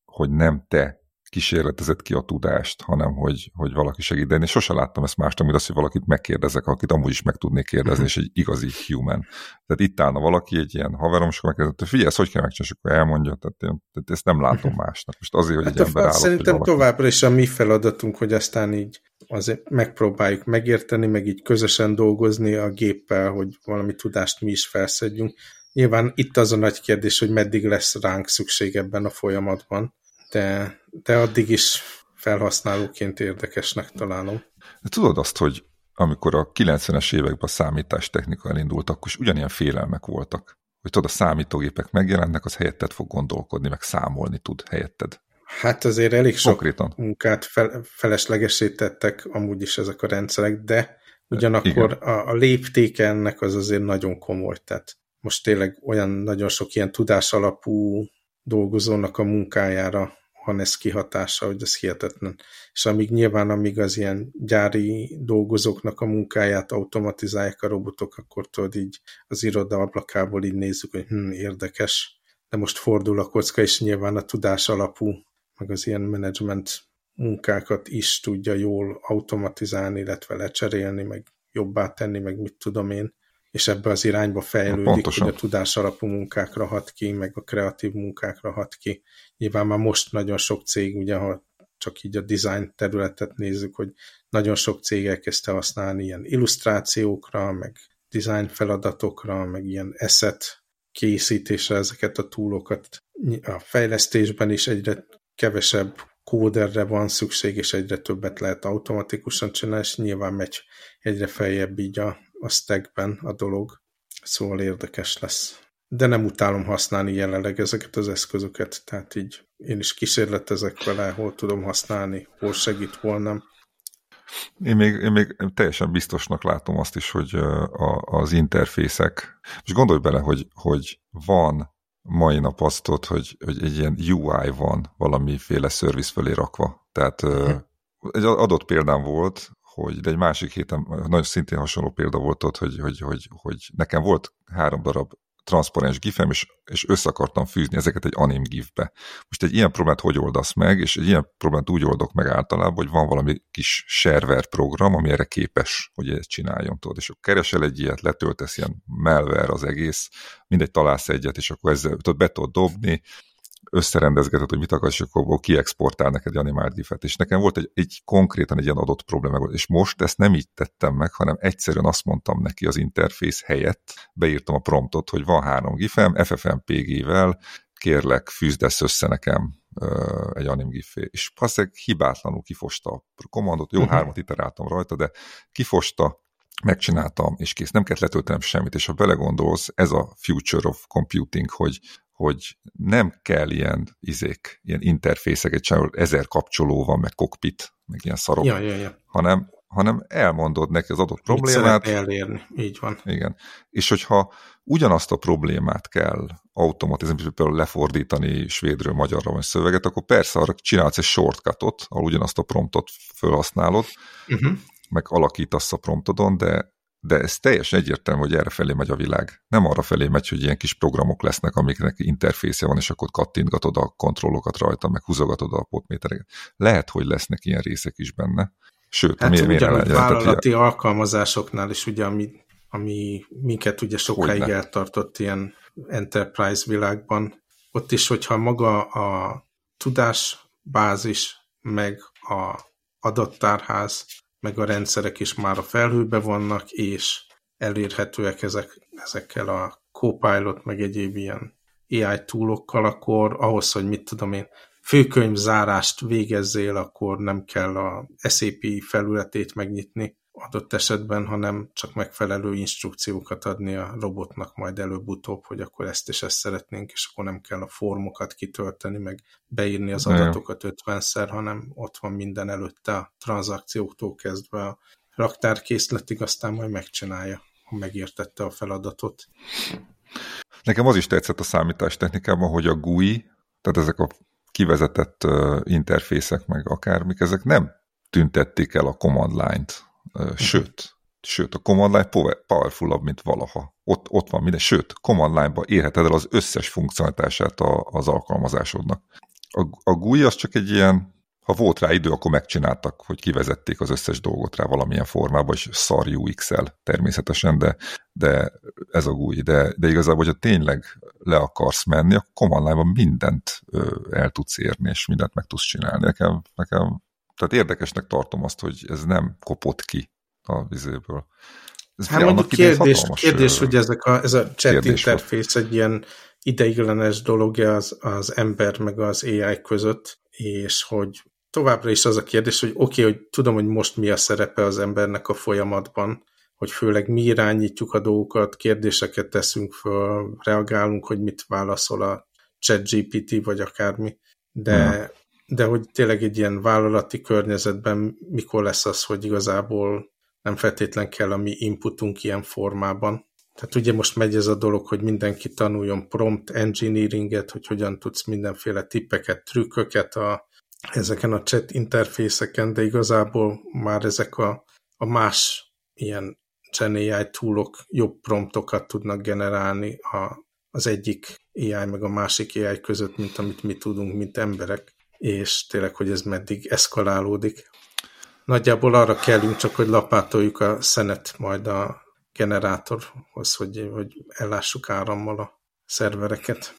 hogy nem te kísérletezett ki a tudást, hanem hogy, hogy valaki segít. De én sose láttam ezt mást, mint azt, hogy valakit megkérdezek, akit amúgy is meg tudnék kérdezni, és egy igazi human. Tehát itt állna valaki, egy ilyen haverom, és akkor megkérdezett, figyelj, ezt hogy kell megcsinálni, és akkor elmondja, tehát, én, tehát ezt nem látom másnak. Most azért, hogy hát egy ember állott, Szerintem valaki... továbbra is a mi feladatunk, hogy aztán így azért megpróbáljuk megérteni, meg így közösen dolgozni a géppel, hogy valami tudást mi is felszedjünk. Nyilván itt az a nagy kérdés, hogy meddig lesz ránk szükség ebben a folyamatban de, de addig is felhasználóként érdekesnek találom. De tudod azt, hogy amikor a 90-es években a számítástechnika elindult, akkor is ugyanilyen félelmek voltak. Hogy tudod, a számítógépek megjelennek, az helyetted fog gondolkodni, meg számolni tud helyetted. Hát azért elég sok Konkrétan. munkát fel, feleslegesítettek amúgy is ezek a rendszerek, de ugyanakkor a, a léptéke ennek az azért nagyon komoly. Tehát most tényleg olyan nagyon sok ilyen tudás alapú dolgozónak a munkájára van ez kihatása, hogy ez hihetetlen. És amíg nyilván, amíg az ilyen gyári dolgozóknak a munkáját automatizálják a robotok, akkor tudod így az iroda ablakából így nézzük, hogy hm, érdekes, de most fordul a kocka, és nyilván a tudás alapú, meg az ilyen menedzsment munkákat is tudja jól automatizálni, illetve lecserélni, meg jobbá tenni, meg mit tudom én és ebbe az irányba fejlődik, Pontosan. hogy a tudás alapú munkákra hat ki, meg a kreatív munkákra hat ki. Nyilván már most nagyon sok cég, ugye, ha csak így a design területet nézzük, hogy nagyon sok cég elkezdte használni ilyen illusztrációkra, meg design feladatokra, meg ilyen asset készítésre ezeket a túlokat. A fejlesztésben is egyre kevesebb kóderre van szükség, és egyre többet lehet automatikusan csinálni, és nyilván megy egyre feljebb így a, a stackben a dolog, szóval érdekes lesz. De nem utálom használni jelenleg ezeket az eszközöket, tehát így én is kísérletezek vele, hol tudom használni, hol segít, hol nem. Én még, én még teljesen biztosnak látom azt is, hogy a, az interfészek, és gondolj bele, hogy, hogy van mai nap azt tudod, hogy, hogy egy ilyen UI van valamiféle szerviz fölé rakva. Tehát uh-huh. egy adott példám volt, hogy de egy másik héten nagyon szintén hasonló példa volt ott, hogy, hogy, hogy, hogy nekem volt három darab transzparens gifem, és, és össze akartam fűzni ezeket egy anim gifbe. Most egy ilyen problémát hogy oldasz meg, és egy ilyen problémát úgy oldok meg általában, hogy van valami kis server program, ami erre képes, hogy ezt csináljon, tudod, és akkor keresel egy ilyet, letöltesz ilyen malware az egész, mindegy találsz egyet, és akkor ezzel tudod, be tudod dobni, összerendezgeted, hogy mit akarsz, és akkor kiexportál neked egy animált gifet. És nekem volt egy, egy konkrétan egy ilyen adott probléma, és most ezt nem így tettem meg, hanem egyszerűen azt mondtam neki az interfész helyett, beírtam a promptot, hogy van három gifem, FFmpeg-vel, kérlek, fűzd ezt össze nekem uh, egy anim gifé. És passzeg hibátlanul kifosta a kommandot, jó, uh mhm. hármat iteráltam rajta, de kifosta, megcsináltam, és kész, nem kellett letöltenem semmit, és ha belegondolsz, ez a future of computing, hogy hogy nem kell ilyen izék, ilyen interfészeket csinálni, ezer kapcsoló van, meg kokpit, meg ilyen szarok, ja, ja, ja. hanem, hanem elmondod neki az adott problémát. elérni, így van. Igen. És hogyha ugyanazt a problémát kell automatizálni, például lefordítani svédről magyarra vagy szöveget, akkor persze arra csinálsz egy shortcutot, ahol ugyanazt a promptot felhasználod, uh -huh. meg alakítasz a promptodon, de de ez teljesen egyértelmű, hogy erre felé megy a világ. Nem arra felé megy, hogy ilyen kis programok lesznek, amiknek interfésze van, és akkor kattintgatod a kontrollokat rajta, meg húzogatod a potmétereket. Lehet, hogy lesznek ilyen részek is benne. Sőt, hát miért, ugyanúgy vállalati ugye... alkalmazásoknál is, ugye, ami, ami minket ugye sokáig Hogyne. eltartott ilyen enterprise világban, ott is, hogyha maga a tudásbázis, meg a adattárház meg a rendszerek is már a felhőbe vannak, és elérhetőek ezek, ezekkel a Copilot, meg egyéb ilyen AI túlokkal, akkor ahhoz, hogy mit tudom én, főkönyvzárást végezzél, akkor nem kell a SAP felületét megnyitni, adott esetben, hanem csak megfelelő instrukciókat adni a robotnak majd előbb-utóbb, hogy akkor ezt és ezt szeretnénk, és akkor nem kell a formokat kitölteni, meg beírni az adatokat 50-szer, hanem ott van minden előtte a tranzakcióktól kezdve a raktárkészletig, aztán majd megcsinálja, ha megértette a feladatot. Nekem az is tetszett a számítástechnikában, hogy a GUI, tehát ezek a kivezetett interfészek, meg akármik, ezek nem tüntették el a command line-t, Sőt, sőt, a command line powerfulabb, mint valaha. Ott, ott van minden, sőt, command line-ba érheted el az összes funkcionalitását az alkalmazásodnak. A, a GUI az csak egy ilyen, ha volt rá idő, akkor megcsináltak, hogy kivezették az összes dolgot rá valamilyen formában, és szar UX-el természetesen, de, de ez a GUI. De, de igazából, hogyha tényleg le akarsz menni, a command line-ban mindent el tudsz érni, és mindent meg tudsz csinálni. Nekem, nekem tehát érdekesnek tartom azt, hogy ez nem kopott ki a vizéből. Ez hát mondjuk kérdés, kérdés, hogy ezek a, ez a chat interfész egy ilyen ideiglenes dologja az, az ember meg az AI között, és hogy továbbra is az a kérdés, hogy oké, okay, hogy tudom, hogy most mi a szerepe az embernek a folyamatban, hogy főleg mi irányítjuk a dolgokat, kérdéseket teszünk föl, reagálunk, hogy mit válaszol a chat GPT, vagy akármi, de, de hogy tényleg egy ilyen vállalati környezetben mikor lesz az, hogy igazából nem feltétlen kell a mi inputunk ilyen formában. Tehát ugye most megy ez a dolog, hogy mindenki tanuljon prompt engineeringet, hogy hogyan tudsz mindenféle tippeket, trükköket a, ezeken a chat interfészeken, de igazából már ezek a, a más ilyen GenAI toolok jobb promptokat tudnak generálni a, az egyik AI meg a másik AI között, mint amit mi tudunk, mint emberek, és tényleg, hogy ez meddig eszkalálódik. Nagyjából arra kellünk csak, hogy lapátoljuk a szenet majd a generátorhoz, hogy, hogy ellássuk árammal a szervereket.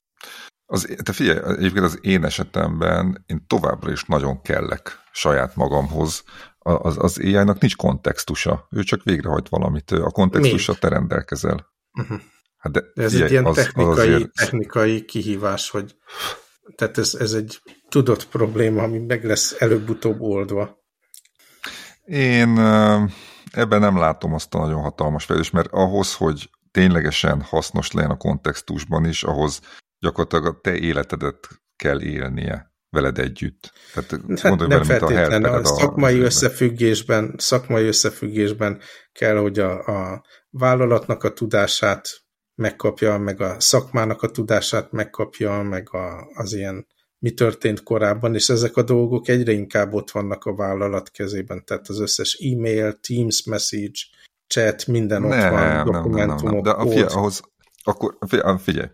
Az, te figyelj, egyébként az én esetemben én továbbra is nagyon kellek saját magamhoz. Az, az AI-nak nincs kontextusa, ő csak végrehajt valamit. A kontextusa te rendelkezel. Uh-huh. Hát de, de ez figyelj, egy ilyen az, technikai, az azért... technikai kihívás, hogy tehát ez, ez egy tudott probléma, ami meg lesz előbb-utóbb oldva. Én ebben nem látom azt a nagyon hatalmas fejlődést, mert ahhoz, hogy ténylegesen hasznos legyen a kontextusban is, ahhoz gyakorlatilag a te életedet kell élnie veled együtt. Tehát hát nem bele, feltétlen, a, a szakmai a... összefüggésben, szakmai összefüggésben kell, hogy a, a vállalatnak a tudását megkapja, meg a szakmának a tudását megkapja, meg a, az ilyen mi történt korábban, és ezek a dolgok egyre inkább ott vannak a vállalat kezében, tehát az összes e-mail, Teams message, chat, minden ott nem, van, dokumentumok, nem, nem, nem. De a fia, ahhoz, akkor figyelj,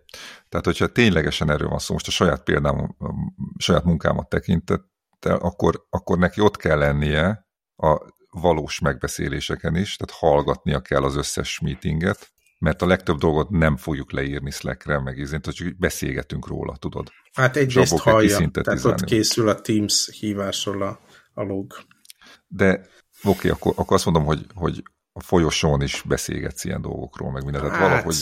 tehát hogyha ténylegesen erről van szó, most a saját példám, a saját munkámat tekintettel, akkor, akkor neki ott kell lennie a valós megbeszéléseken is, tehát hallgatnia kell az összes meetinget, mert a legtöbb dolgot nem fogjuk leírni Slackre, meg izén, csak beszélgetünk róla, tudod. Hát egyrészt hallja, tehát ott készül a Teams hívásról a, a log. De oké, akkor, akkor azt mondom, hogy, hogy a folyosón is beszélgetsz ilyen dolgokról, meg minden. Tehát hát, valahogy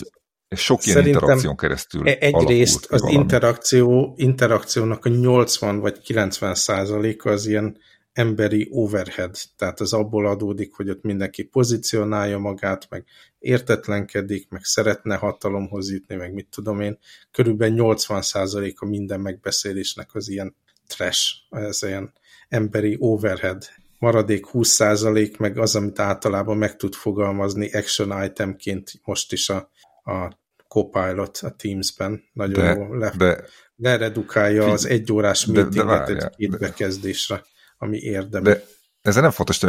sok ilyen interakción keresztül e- Egyrészt az interakció, interakciónak a 80 vagy 90 százaléka az ilyen emberi overhead, tehát az abból adódik, hogy ott mindenki pozícionálja magát, meg értetlenkedik, meg szeretne hatalomhoz jutni, meg mit tudom én. Körülbelül 80%-a minden megbeszélésnek az ilyen trash, ez ilyen emberi overhead. Maradék 20% meg az, amit általában meg tud fogalmazni action itemként most is a, a Copilot a Teams-ben. Nagyon de, jó le, de, leredukálja az egyórás meetinget egy két bekezdésre ami érdemi. De ezzel nem fontos,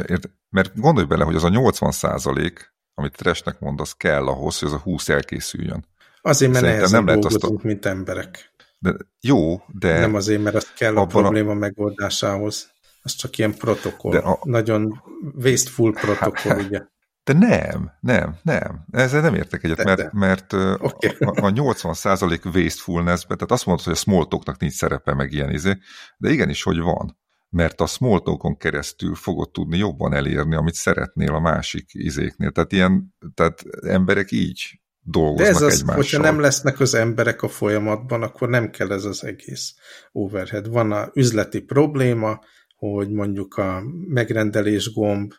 mert gondolj bele, hogy az a 80 százalék, amit Tresnek mondasz, kell ahhoz, hogy az a 20 elkészüljön. Azért, mert Szerintem nem lehet azt a... mint emberek. De, jó, de... Nem azért, mert az kell a probléma a... megoldásához. Az csak ilyen protokoll. A... Nagyon wasteful protokoll, ugye. De nem, nem, nem. Ezzel nem értek egyet, de, mert, de. mert okay. a, a 80% wastefulness-ben, tehát azt mondod, hogy a small nincs szerepe, meg ilyen izé, de igenis, hogy van mert a smalltalkon keresztül fogod tudni jobban elérni, amit szeretnél a másik izéknél. Tehát ilyen, tehát emberek így dolgoznak De ez az, egymással. hogyha nem lesznek az emberek a folyamatban, akkor nem kell ez az egész overhead. Van a üzleti probléma, hogy mondjuk a megrendelés gomb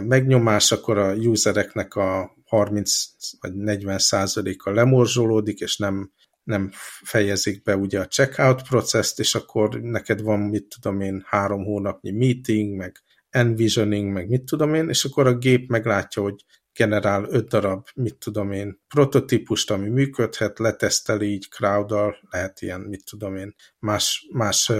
megnyomás, akkor a usereknek a 30 vagy 40 százaléka lemorzsolódik, és nem nem fejezik be ugye a checkout processzt, és akkor neked van, mit tudom én, három hónapnyi meeting, meg envisioning, meg mit tudom én, és akkor a gép meglátja, hogy generál öt darab, mit tudom én, prototípust, ami működhet, leteszteli így crowd lehet ilyen, mit tudom én, más, más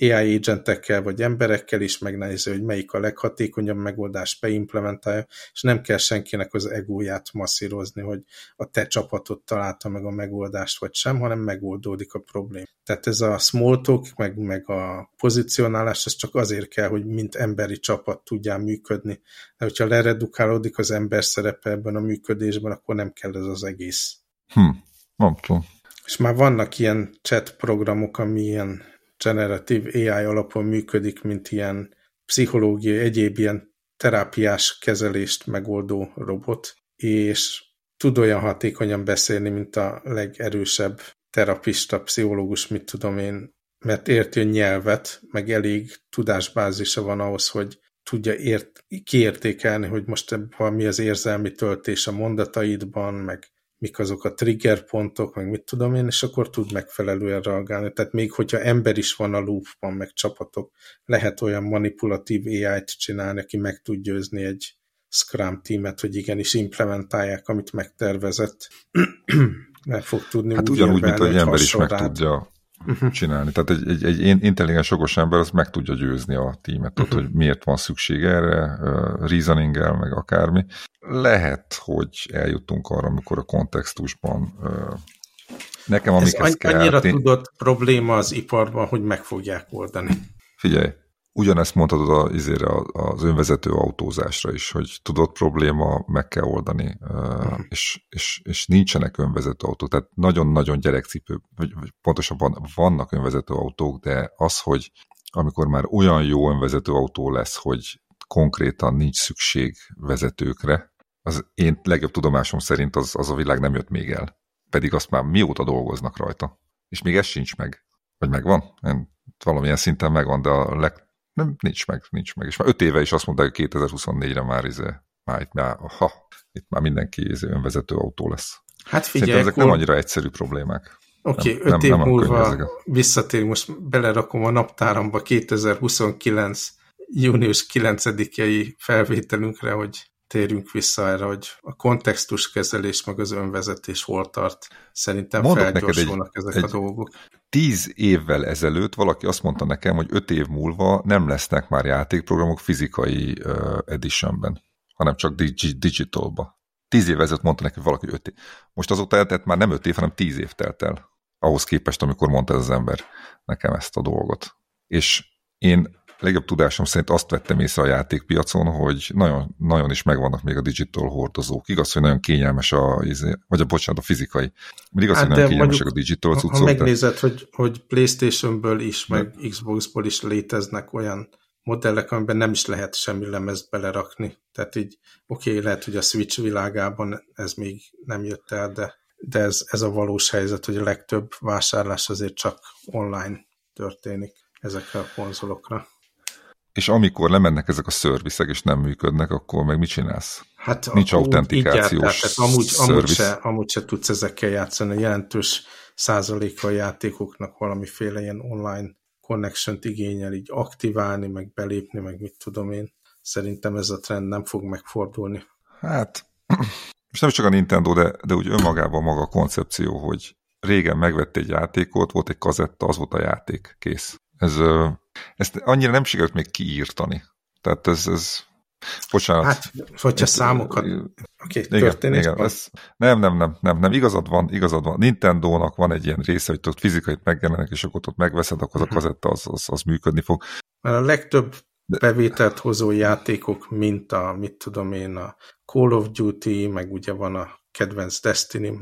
AI agentekkel vagy emberekkel is megnézi, hogy melyik a leghatékonyabb megoldást beimplementálja, és nem kell senkinek az egóját masszírozni, hogy a te csapatod találta meg a megoldást vagy sem, hanem megoldódik a probléma. Tehát ez a small talk, meg, meg a pozicionálás, ez csak azért kell, hogy mint emberi csapat tudjál működni. De hogyha leredukálódik az ember szerepe ebben a működésben, akkor nem kell ez az egész. Hm, nem tudom. És már vannak ilyen chat programok, ami ilyen generatív AI alapon működik, mint ilyen pszichológiai, egyéb ilyen terápiás kezelést megoldó robot, és tud olyan hatékonyan beszélni, mint a legerősebb terapista, pszichológus, mit tudom én, mert érti a nyelvet, meg elég tudásbázisa van ahhoz, hogy tudja ért, kiértékelni, hogy most ebben mi az érzelmi töltés a mondataidban, meg mik azok a trigger pontok, meg mit tudom én, és akkor tud megfelelően reagálni. Tehát még hogyha ember is van a loopban, meg csapatok, lehet olyan manipulatív AI-t csinálni, aki meg tud győzni egy Scrum teamet, hogy igenis implementálják, amit megtervezett. meg fog tudni Hát ugyanúgy, mint hogy ember is meg tudja uh-huh. csinálni. Tehát egy, egy, egy intelligens okos ember az meg tudja győzni a tímet, uh-huh. hogy miért van szükség erre, uh, reasoning meg akármi. Lehet, hogy eljutunk arra, amikor a kontextusban uh, nekem amikhez Ez kell... annyira tudott probléma az iparban, hogy meg fogják oldani. Figyelj, Ugyanezt mondhatod az, izére, az önvezető autózásra is, hogy tudod probléma, meg kell oldani, uh-huh. és, és, és nincsenek önvezető autók, tehát nagyon-nagyon gyerekcipő, vagy, vagy pontosabban vannak önvezető autók, de az, hogy amikor már olyan jó önvezető autó lesz, hogy konkrétan nincs szükség vezetőkre, az én legjobb tudomásom szerint az, az a világ nem jött még el. Pedig azt már mióta dolgoznak rajta. És még ez sincs meg. Vagy megvan? Én valamilyen szinten megvan, de a leg, nem, nincs meg, nincs meg. És már öt éve is azt mondták, hogy 2024-re már, izé, már itt már, ha, itt már mindenki izé önvezető autó lesz. Hát figyelj, ezek akkor... nem annyira egyszerű problémák. Oké, okay, öt év nem múlva visszatér, most belerakom a naptáramba 2029 június 9-i felvételünkre, hogy térjünk vissza erre, hogy a kontextuskezelés meg az önvezetés hol tart. Szerintem Mondok felgyorsulnak egy, ezek egy, a dolgok tíz évvel ezelőtt valaki azt mondta nekem, hogy öt év múlva nem lesznek már játékprogramok fizikai uh, editionben, hanem csak digi digitalba. Tíz év ezelőtt mondta nekem valaki, hogy öt év. Most azóta eltelt már nem öt év, hanem tíz év telt el. Ahhoz képest, amikor mondta ez az ember nekem ezt a dolgot. És én legjobb tudásom szerint azt vettem észre a játékpiacon, hogy nagyon, nagyon is megvannak még a digital hordozók. Igaz, hogy nagyon kényelmes a, izé, vagy a bocsánat, a fizikai. Mert igaz, hát hogy nagyon kényelmesek a digital cuccok. Ha megnézed, de... hogy, hogy Playstation-ből is, meg de... Xbox-ból is léteznek olyan modellek, amiben nem is lehet semmi lemezt belerakni. Tehát így, oké, okay, lehet, hogy a Switch világában ez még nem jött el, de, de ez, ez a valós helyzet, hogy a legtöbb vásárlás azért csak online történik ezekre a konzolokra. És amikor lemennek ezek a szörviszek, és nem működnek, akkor meg mit csinálsz? Hát Nincs autentikációs tehát amúgy, amúgy, se, amúgy se tudsz ezekkel játszani. Jelentős százaléka a játékoknak valamiféle ilyen online connection igényel így aktiválni, meg belépni, meg mit tudom én. Szerintem ez a trend nem fog megfordulni. Hát, most nem csak a Nintendo, de, de úgy önmagában maga a koncepció, hogy régen megvett egy játékot, volt egy kazetta, az volt a játék, kész. Ez, ezt annyira nem sikerült még kiírtani. Tehát ez, ez bocsánat. Hát, hogyha ez, számokat, oké, okay, igen, igen, ez, nem, nem, nem, nem, nem, igazad van, igazad van. Nintendo-nak van egy ilyen része, hogy ott fizikait megjelenek, és akkor ott megveszed, akkor az a mhm. kazetta az, az, az működni fog. Mert a legtöbb bevételt hozó játékok, mint a, mit tudom én, a Call of Duty, meg ugye van a kedvenc Destiny,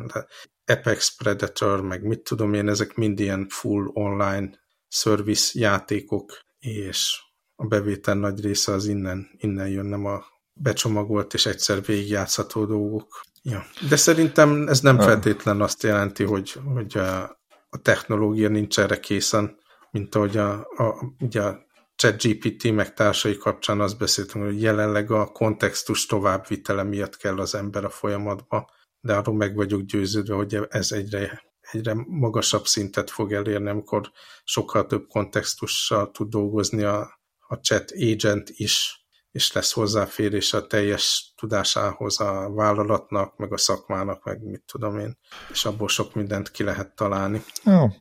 Apex Predator, meg mit tudom én, ezek mind ilyen full online service játékok, és a bevétel nagy része az innen, innen jön, nem a becsomagolt és egyszer végigjátszható dolgok. Ja. De szerintem ez nem feltétlen azt jelenti, hogy, hogy a, a technológia nincs erre készen, mint ahogy a, a, ugye a ChatGPT meg társai kapcsán azt beszéltünk, hogy jelenleg a kontextus továbbvitele miatt kell az ember a folyamatba, de arról meg vagyok győződve, hogy ez egyre egyre magasabb szintet fog elérni, amikor sokkal több kontextussal tud dolgozni a, a chat agent is, és lesz hozzáférés a teljes tudásához a vállalatnak, meg a szakmának, meg mit tudom én, és abból sok mindent ki lehet találni. Ja.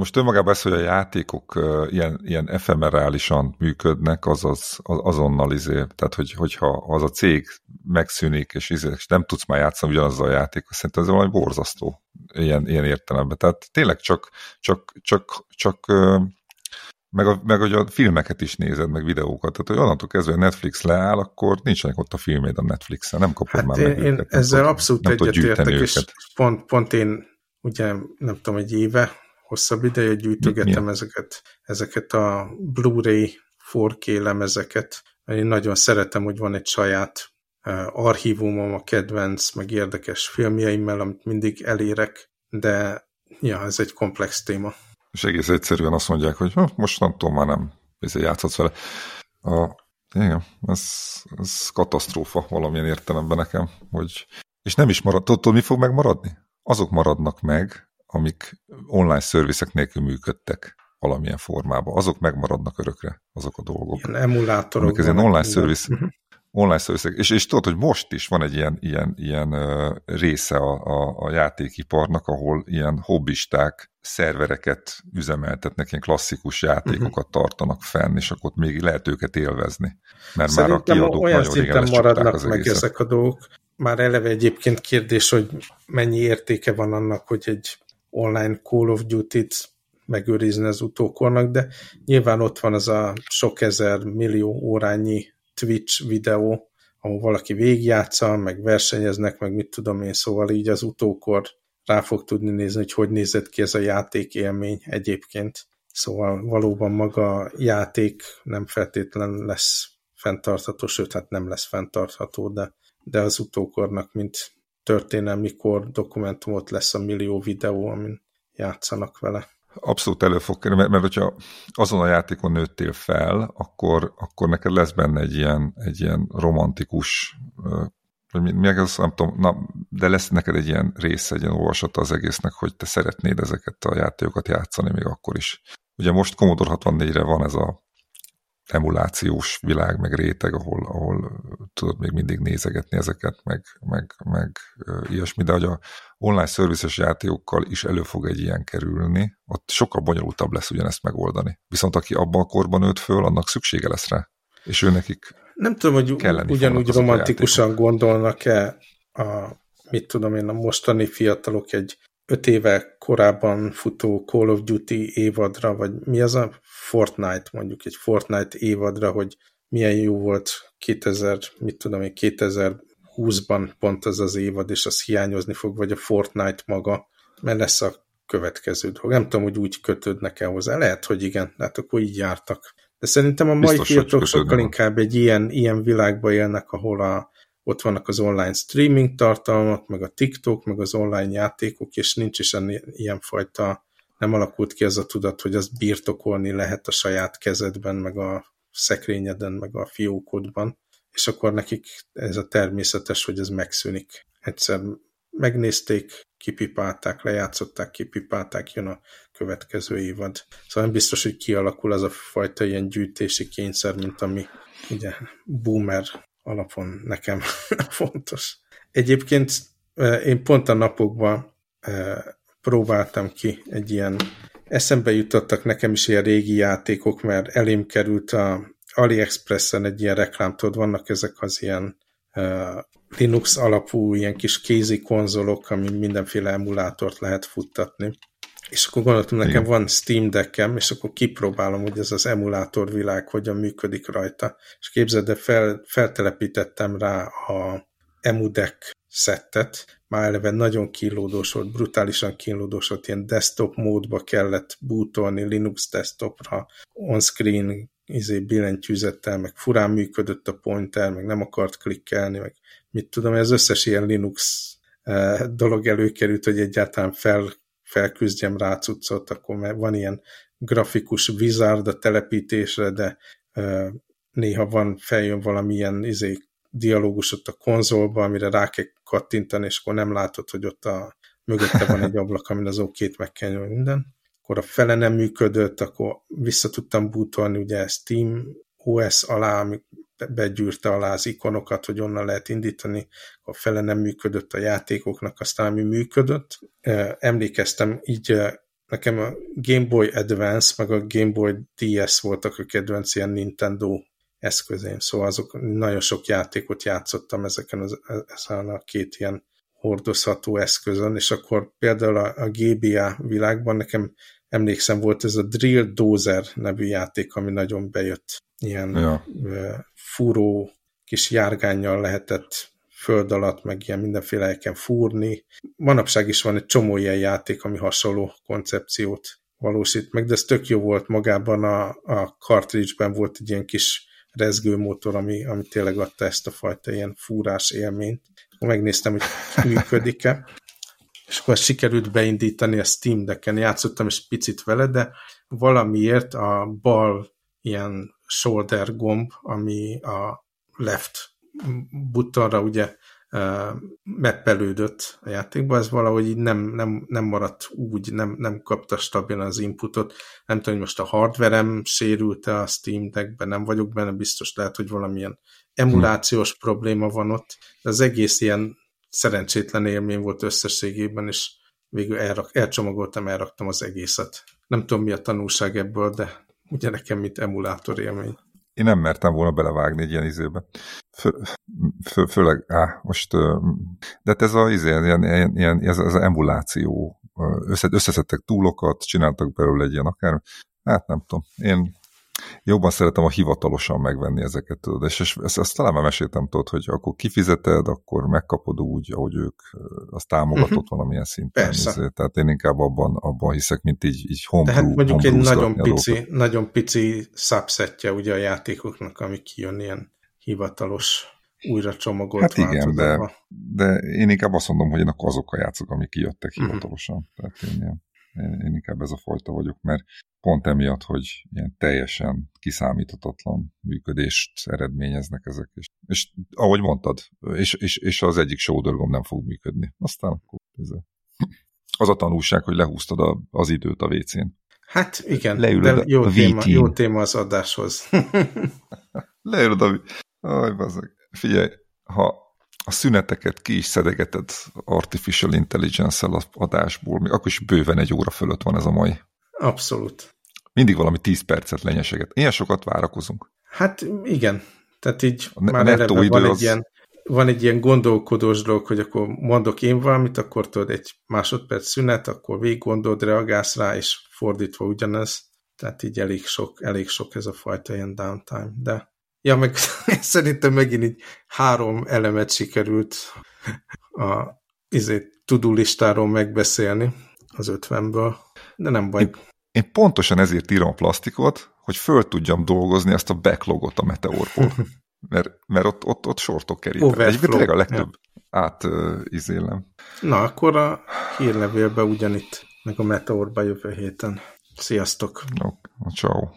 Most önmagában ez, hogy a játékok ilyen, ilyen efemerálisan működnek, azaz azonnal izé, tehát hogy, hogyha az a cég megszűnik, és, izé, és nem tudsz már játszani ugyanazzal a játékot, szerintem ez valami borzasztó ilyen, ilyen értelemben. Tehát tényleg csak, csak, csak, csak meg, a, meg hogy a filmeket is nézed, meg videókat. Tehát, hogy onnantól kezdve Netflix leáll, akkor nincsenek ott a filméd a Netflixen, nem kapod hát már én, meg én őket. Ezzel abszolút egyetértek, és pont, pont én ugye nem tudom, egy éve hosszabb ideje gyűjtögetem ezeket, ezeket a Blu-ray 4K lemezeket. Én nagyon szeretem, hogy van egy saját archívumom a kedvenc, meg érdekes filmjeimmel, amit mindig elérek, de ja, ez egy komplex téma. és egész egyszerűen azt mondják, hogy most nem tudom, már nem játszhatsz vele. A, igen, ez, ez katasztrófa valamilyen értelemben nekem, hogy és nem is marad, tudod, mi fog megmaradni? Azok maradnak meg, amik online szervizek nélkül működtek valamilyen formában. Azok megmaradnak örökre, azok a dolgok. Ilyen emulátorok. Amik ez ilyen online service, mhm. online service és, és tudod, hogy most is van egy ilyen, ilyen, ilyen része a, a, a játékiparnak, ahol ilyen hobbisták szervereket üzemeltetnek, ilyen klasszikus játékokat uh mhm. -huh. tartanak fenn, és akkor még lehet őket élvezni. Mert Szerintem már a kiadók olyan nagyon szinten maradnak meg egészet. ezek a dolgok. Már eleve egyébként kérdés, hogy mennyi értéke van annak, hogy egy online Call of Duty-t megőrizni az utókornak, de nyilván ott van az a sok ezer millió órányi Twitch videó, ahol valaki végigjátsza, meg versenyeznek, meg mit tudom én, szóval így az utókor rá fog tudni nézni, hogy hogy nézett ki ez a játék élmény egyébként. Szóval valóban maga a játék nem feltétlen lesz fenntartható, sőt, hát nem lesz fenntartható, de, de az utókornak, mint történelmi kor dokumentumot lesz a millió videó, amin játszanak vele. Abszolút elő fog kerülni, mert, mert hogyha azon a játékon nőttél fel, akkor, akkor neked lesz benne egy ilyen, egy ilyen romantikus, mi, mi az, nem tudom, na, de lesz neked egy ilyen része, egy ilyen olvasata az egésznek, hogy te szeretnéd ezeket a játékokat játszani még akkor is. Ugye most Commodore 64-re van ez a emulációs világ, meg réteg, ahol, ahol tudod még mindig nézegetni ezeket, meg, meg, meg ilyesmi, de hogy a online szervizes játékokkal is elő fog egy ilyen kerülni, ott sokkal bonyolultabb lesz ugyanezt megoldani. Viszont aki abban a korban nőtt föl, annak szüksége lesz rá. És ő nekik Nem tudom, hogy ugyanúgy romantikusan gondolnak-e a, mit tudom én, a mostani fiatalok egy öt éve korábban futó Call of Duty évadra, vagy mi az a Fortnite, mondjuk egy Fortnite évadra, hogy milyen jó volt 2000, mit tudom én, 2020-ban pont az az évad, és az hiányozni fog, vagy a Fortnite maga, mert lesz a következő dolog. Nem tudom, hogy úgy kötődnek-e hozzá. Lehet, hogy igen, hát akkor így jártak. De szerintem a mai fiatalok sokkal inkább egy ilyen, ilyen világba élnek, ahol a, ott vannak az online streaming tartalmak, meg a TikTok, meg az online játékok, és nincs is ilyen fajta, nem alakult ki ez a tudat, hogy azt birtokolni lehet a saját kezedben, meg a szekrényeden, meg a fiókodban, és akkor nekik ez a természetes, hogy ez megszűnik. Egyszer megnézték, kipipálták, lejátszották, kipipálták, jön a következő évad. Szóval nem biztos, hogy kialakul az a fajta ilyen gyűjtési kényszer, mint ami ugye boomer alapon nekem fontos. Egyébként én pont a napokban próbáltam ki egy ilyen, eszembe jutottak nekem is ilyen régi játékok, mert elém került a AliExpressen egy ilyen reklám, tudod, vannak ezek az ilyen Linux alapú ilyen kis kézi konzolok, ami mindenféle emulátort lehet futtatni. És akkor gondoltam, nekem van Steam Deckem, és akkor kipróbálom, hogy ez az emulátor világ hogyan működik rajta. És képzeld, de fel, feltelepítettem rá a EmuDeck szettet, már eleve nagyon kínlódós volt, brutálisan kínlódós volt, ilyen desktop módba kellett bootolni Linux desktopra, on-screen izé, billentyűzettel, meg furán működött a pointer, meg nem akart klikkelni, meg mit tudom, ez összes ilyen Linux eh, dolog előkerült, hogy egyáltalán fel felküzdjem rá cuccot, akkor van ilyen grafikus wizard a telepítésre, de uh, néha van, feljön valamilyen izé, dialógus ott a konzolba, amire rá kell kattintani, és akkor nem látod, hogy ott a mögötte van egy ablak, amin az OK-t meg kell nyomni minden. Akkor a fele nem működött, akkor vissza tudtam bootolni ugye Steam OS alá, ami begyűrte alá az ikonokat, hogy onnan lehet indítani, a fele nem működött a játékoknak, aztán ami működött. Emlékeztem, így nekem a Game Boy Advance, meg a Game Boy DS voltak a kedvenc ilyen Nintendo eszközém, szóval azok nagyon sok játékot játszottam ezeken az, ezen a két ilyen hordozható eszközön, és akkor például a, a GBA világban nekem emlékszem volt ez a Drill Dozer nevű játék, ami nagyon bejött. Ilyen ja fúró kis járgányjal lehetett föld alatt, meg ilyen mindenféle helyeken fúrni. Manapság is van egy csomó ilyen játék, ami hasonló koncepciót valósít meg, de ez tök jó volt magában a, a cartridge-ben volt egy ilyen kis rezgőmotor, ami, ami tényleg adta ezt a fajta ilyen fúrás élményt. Megnéztem, hogy működik-e. és akkor sikerült beindítani a Steam Deck-en, játszottam is picit vele, de valamiért a bal ilyen shoulder gomb, ami a left buttonra ugye meppelődött a játékba, ez valahogy így nem, nem, nem maradt úgy, nem, nem kapta stabilan az inputot. Nem tudom, hogy most a hardverem sérült-e a Steam Deckben, nem vagyok benne biztos, lehet, hogy valamilyen emulációs hmm. probléma van ott, de az egész ilyen szerencsétlen élmény volt összességében, és végül elrak, elcsomagoltam, elraktam az egészet. Nem tudom, mi a tanulság ebből, de ugye nekem, mint emulátor élmény. Én nem mertem volna belevágni egy ilyen izébe. Fő, fő, főleg, á, most, de hát ez a izé, ilyen, ilyen ez az emuláció. Össze, összeszedtek túlokat, csináltak belőle egy ilyen akár, hát nem tudom. Én jobban szeretem a hivatalosan megvenni ezeket, tudod, és, és ezt, ezt talán már meséltem, tudod, hogy akkor kifizeted, akkor megkapod úgy, ahogy ők azt támogatott uh-huh. valamilyen szinten. Persze. Ezért, tehát én inkább abban, abban hiszek, mint így, így homebrew. Tehát mondjuk egy nagyon pici, nagyon pici subsetje ugye a játékoknak, ami kijön ilyen hivatalos újra csomagolt Hát igen, de, de én inkább azt mondom, hogy én akkor azokkal játszok, amik kijöttek mhm. hivatalosan. Uh-huh. Tehát én ilyen én, én inkább ez a fajta vagyok, mert pont emiatt, hogy ilyen teljesen kiszámíthatatlan működést eredményeznek ezek. És, és ahogy mondtad, és, és, és az egyik sódörgom nem fog működni. Aztán akkor ez az a tanulság, hogy lehúztad a, az időt a WC-n. Hát igen, Leülöd de jó, a téma, jó téma az adáshoz. Leülöd a... Aj, bazeg. Figyelj, ha a szüneteket ki is szedegeted artificial intelligence-el adásból, akkor is bőven egy óra fölött van ez a mai. Abszolút. Mindig valami 10 percet lenyeseget. Ilyen sokat várakozunk. Hát igen. Tehát így a már eleve van egy, az... ilyen, van egy ilyen gondolkodós dolog, hogy akkor mondok én valamit, akkor tudod egy másodperc szünet, akkor végig gondold, reagálsz rá, és fordítva ugyanez. Tehát így elég sok, elég sok ez a fajta ilyen downtime. De Ja, meg szerintem megint így három elemet sikerült a izé, tudulistáról megbeszélni az ötvenből, de nem baj. Én, én pontosan ezért írom a plastikot, hogy föl tudjam dolgozni ezt a backlogot a Meteorból. Mert, mert ott, ott, ott sortok kerítek. Egyébként tényleg a legtöbb ja. át uh, izélem. Na, akkor a hírlevélbe ugyanitt, meg a Meteorba jövő héten. Sziasztok! No, ciao.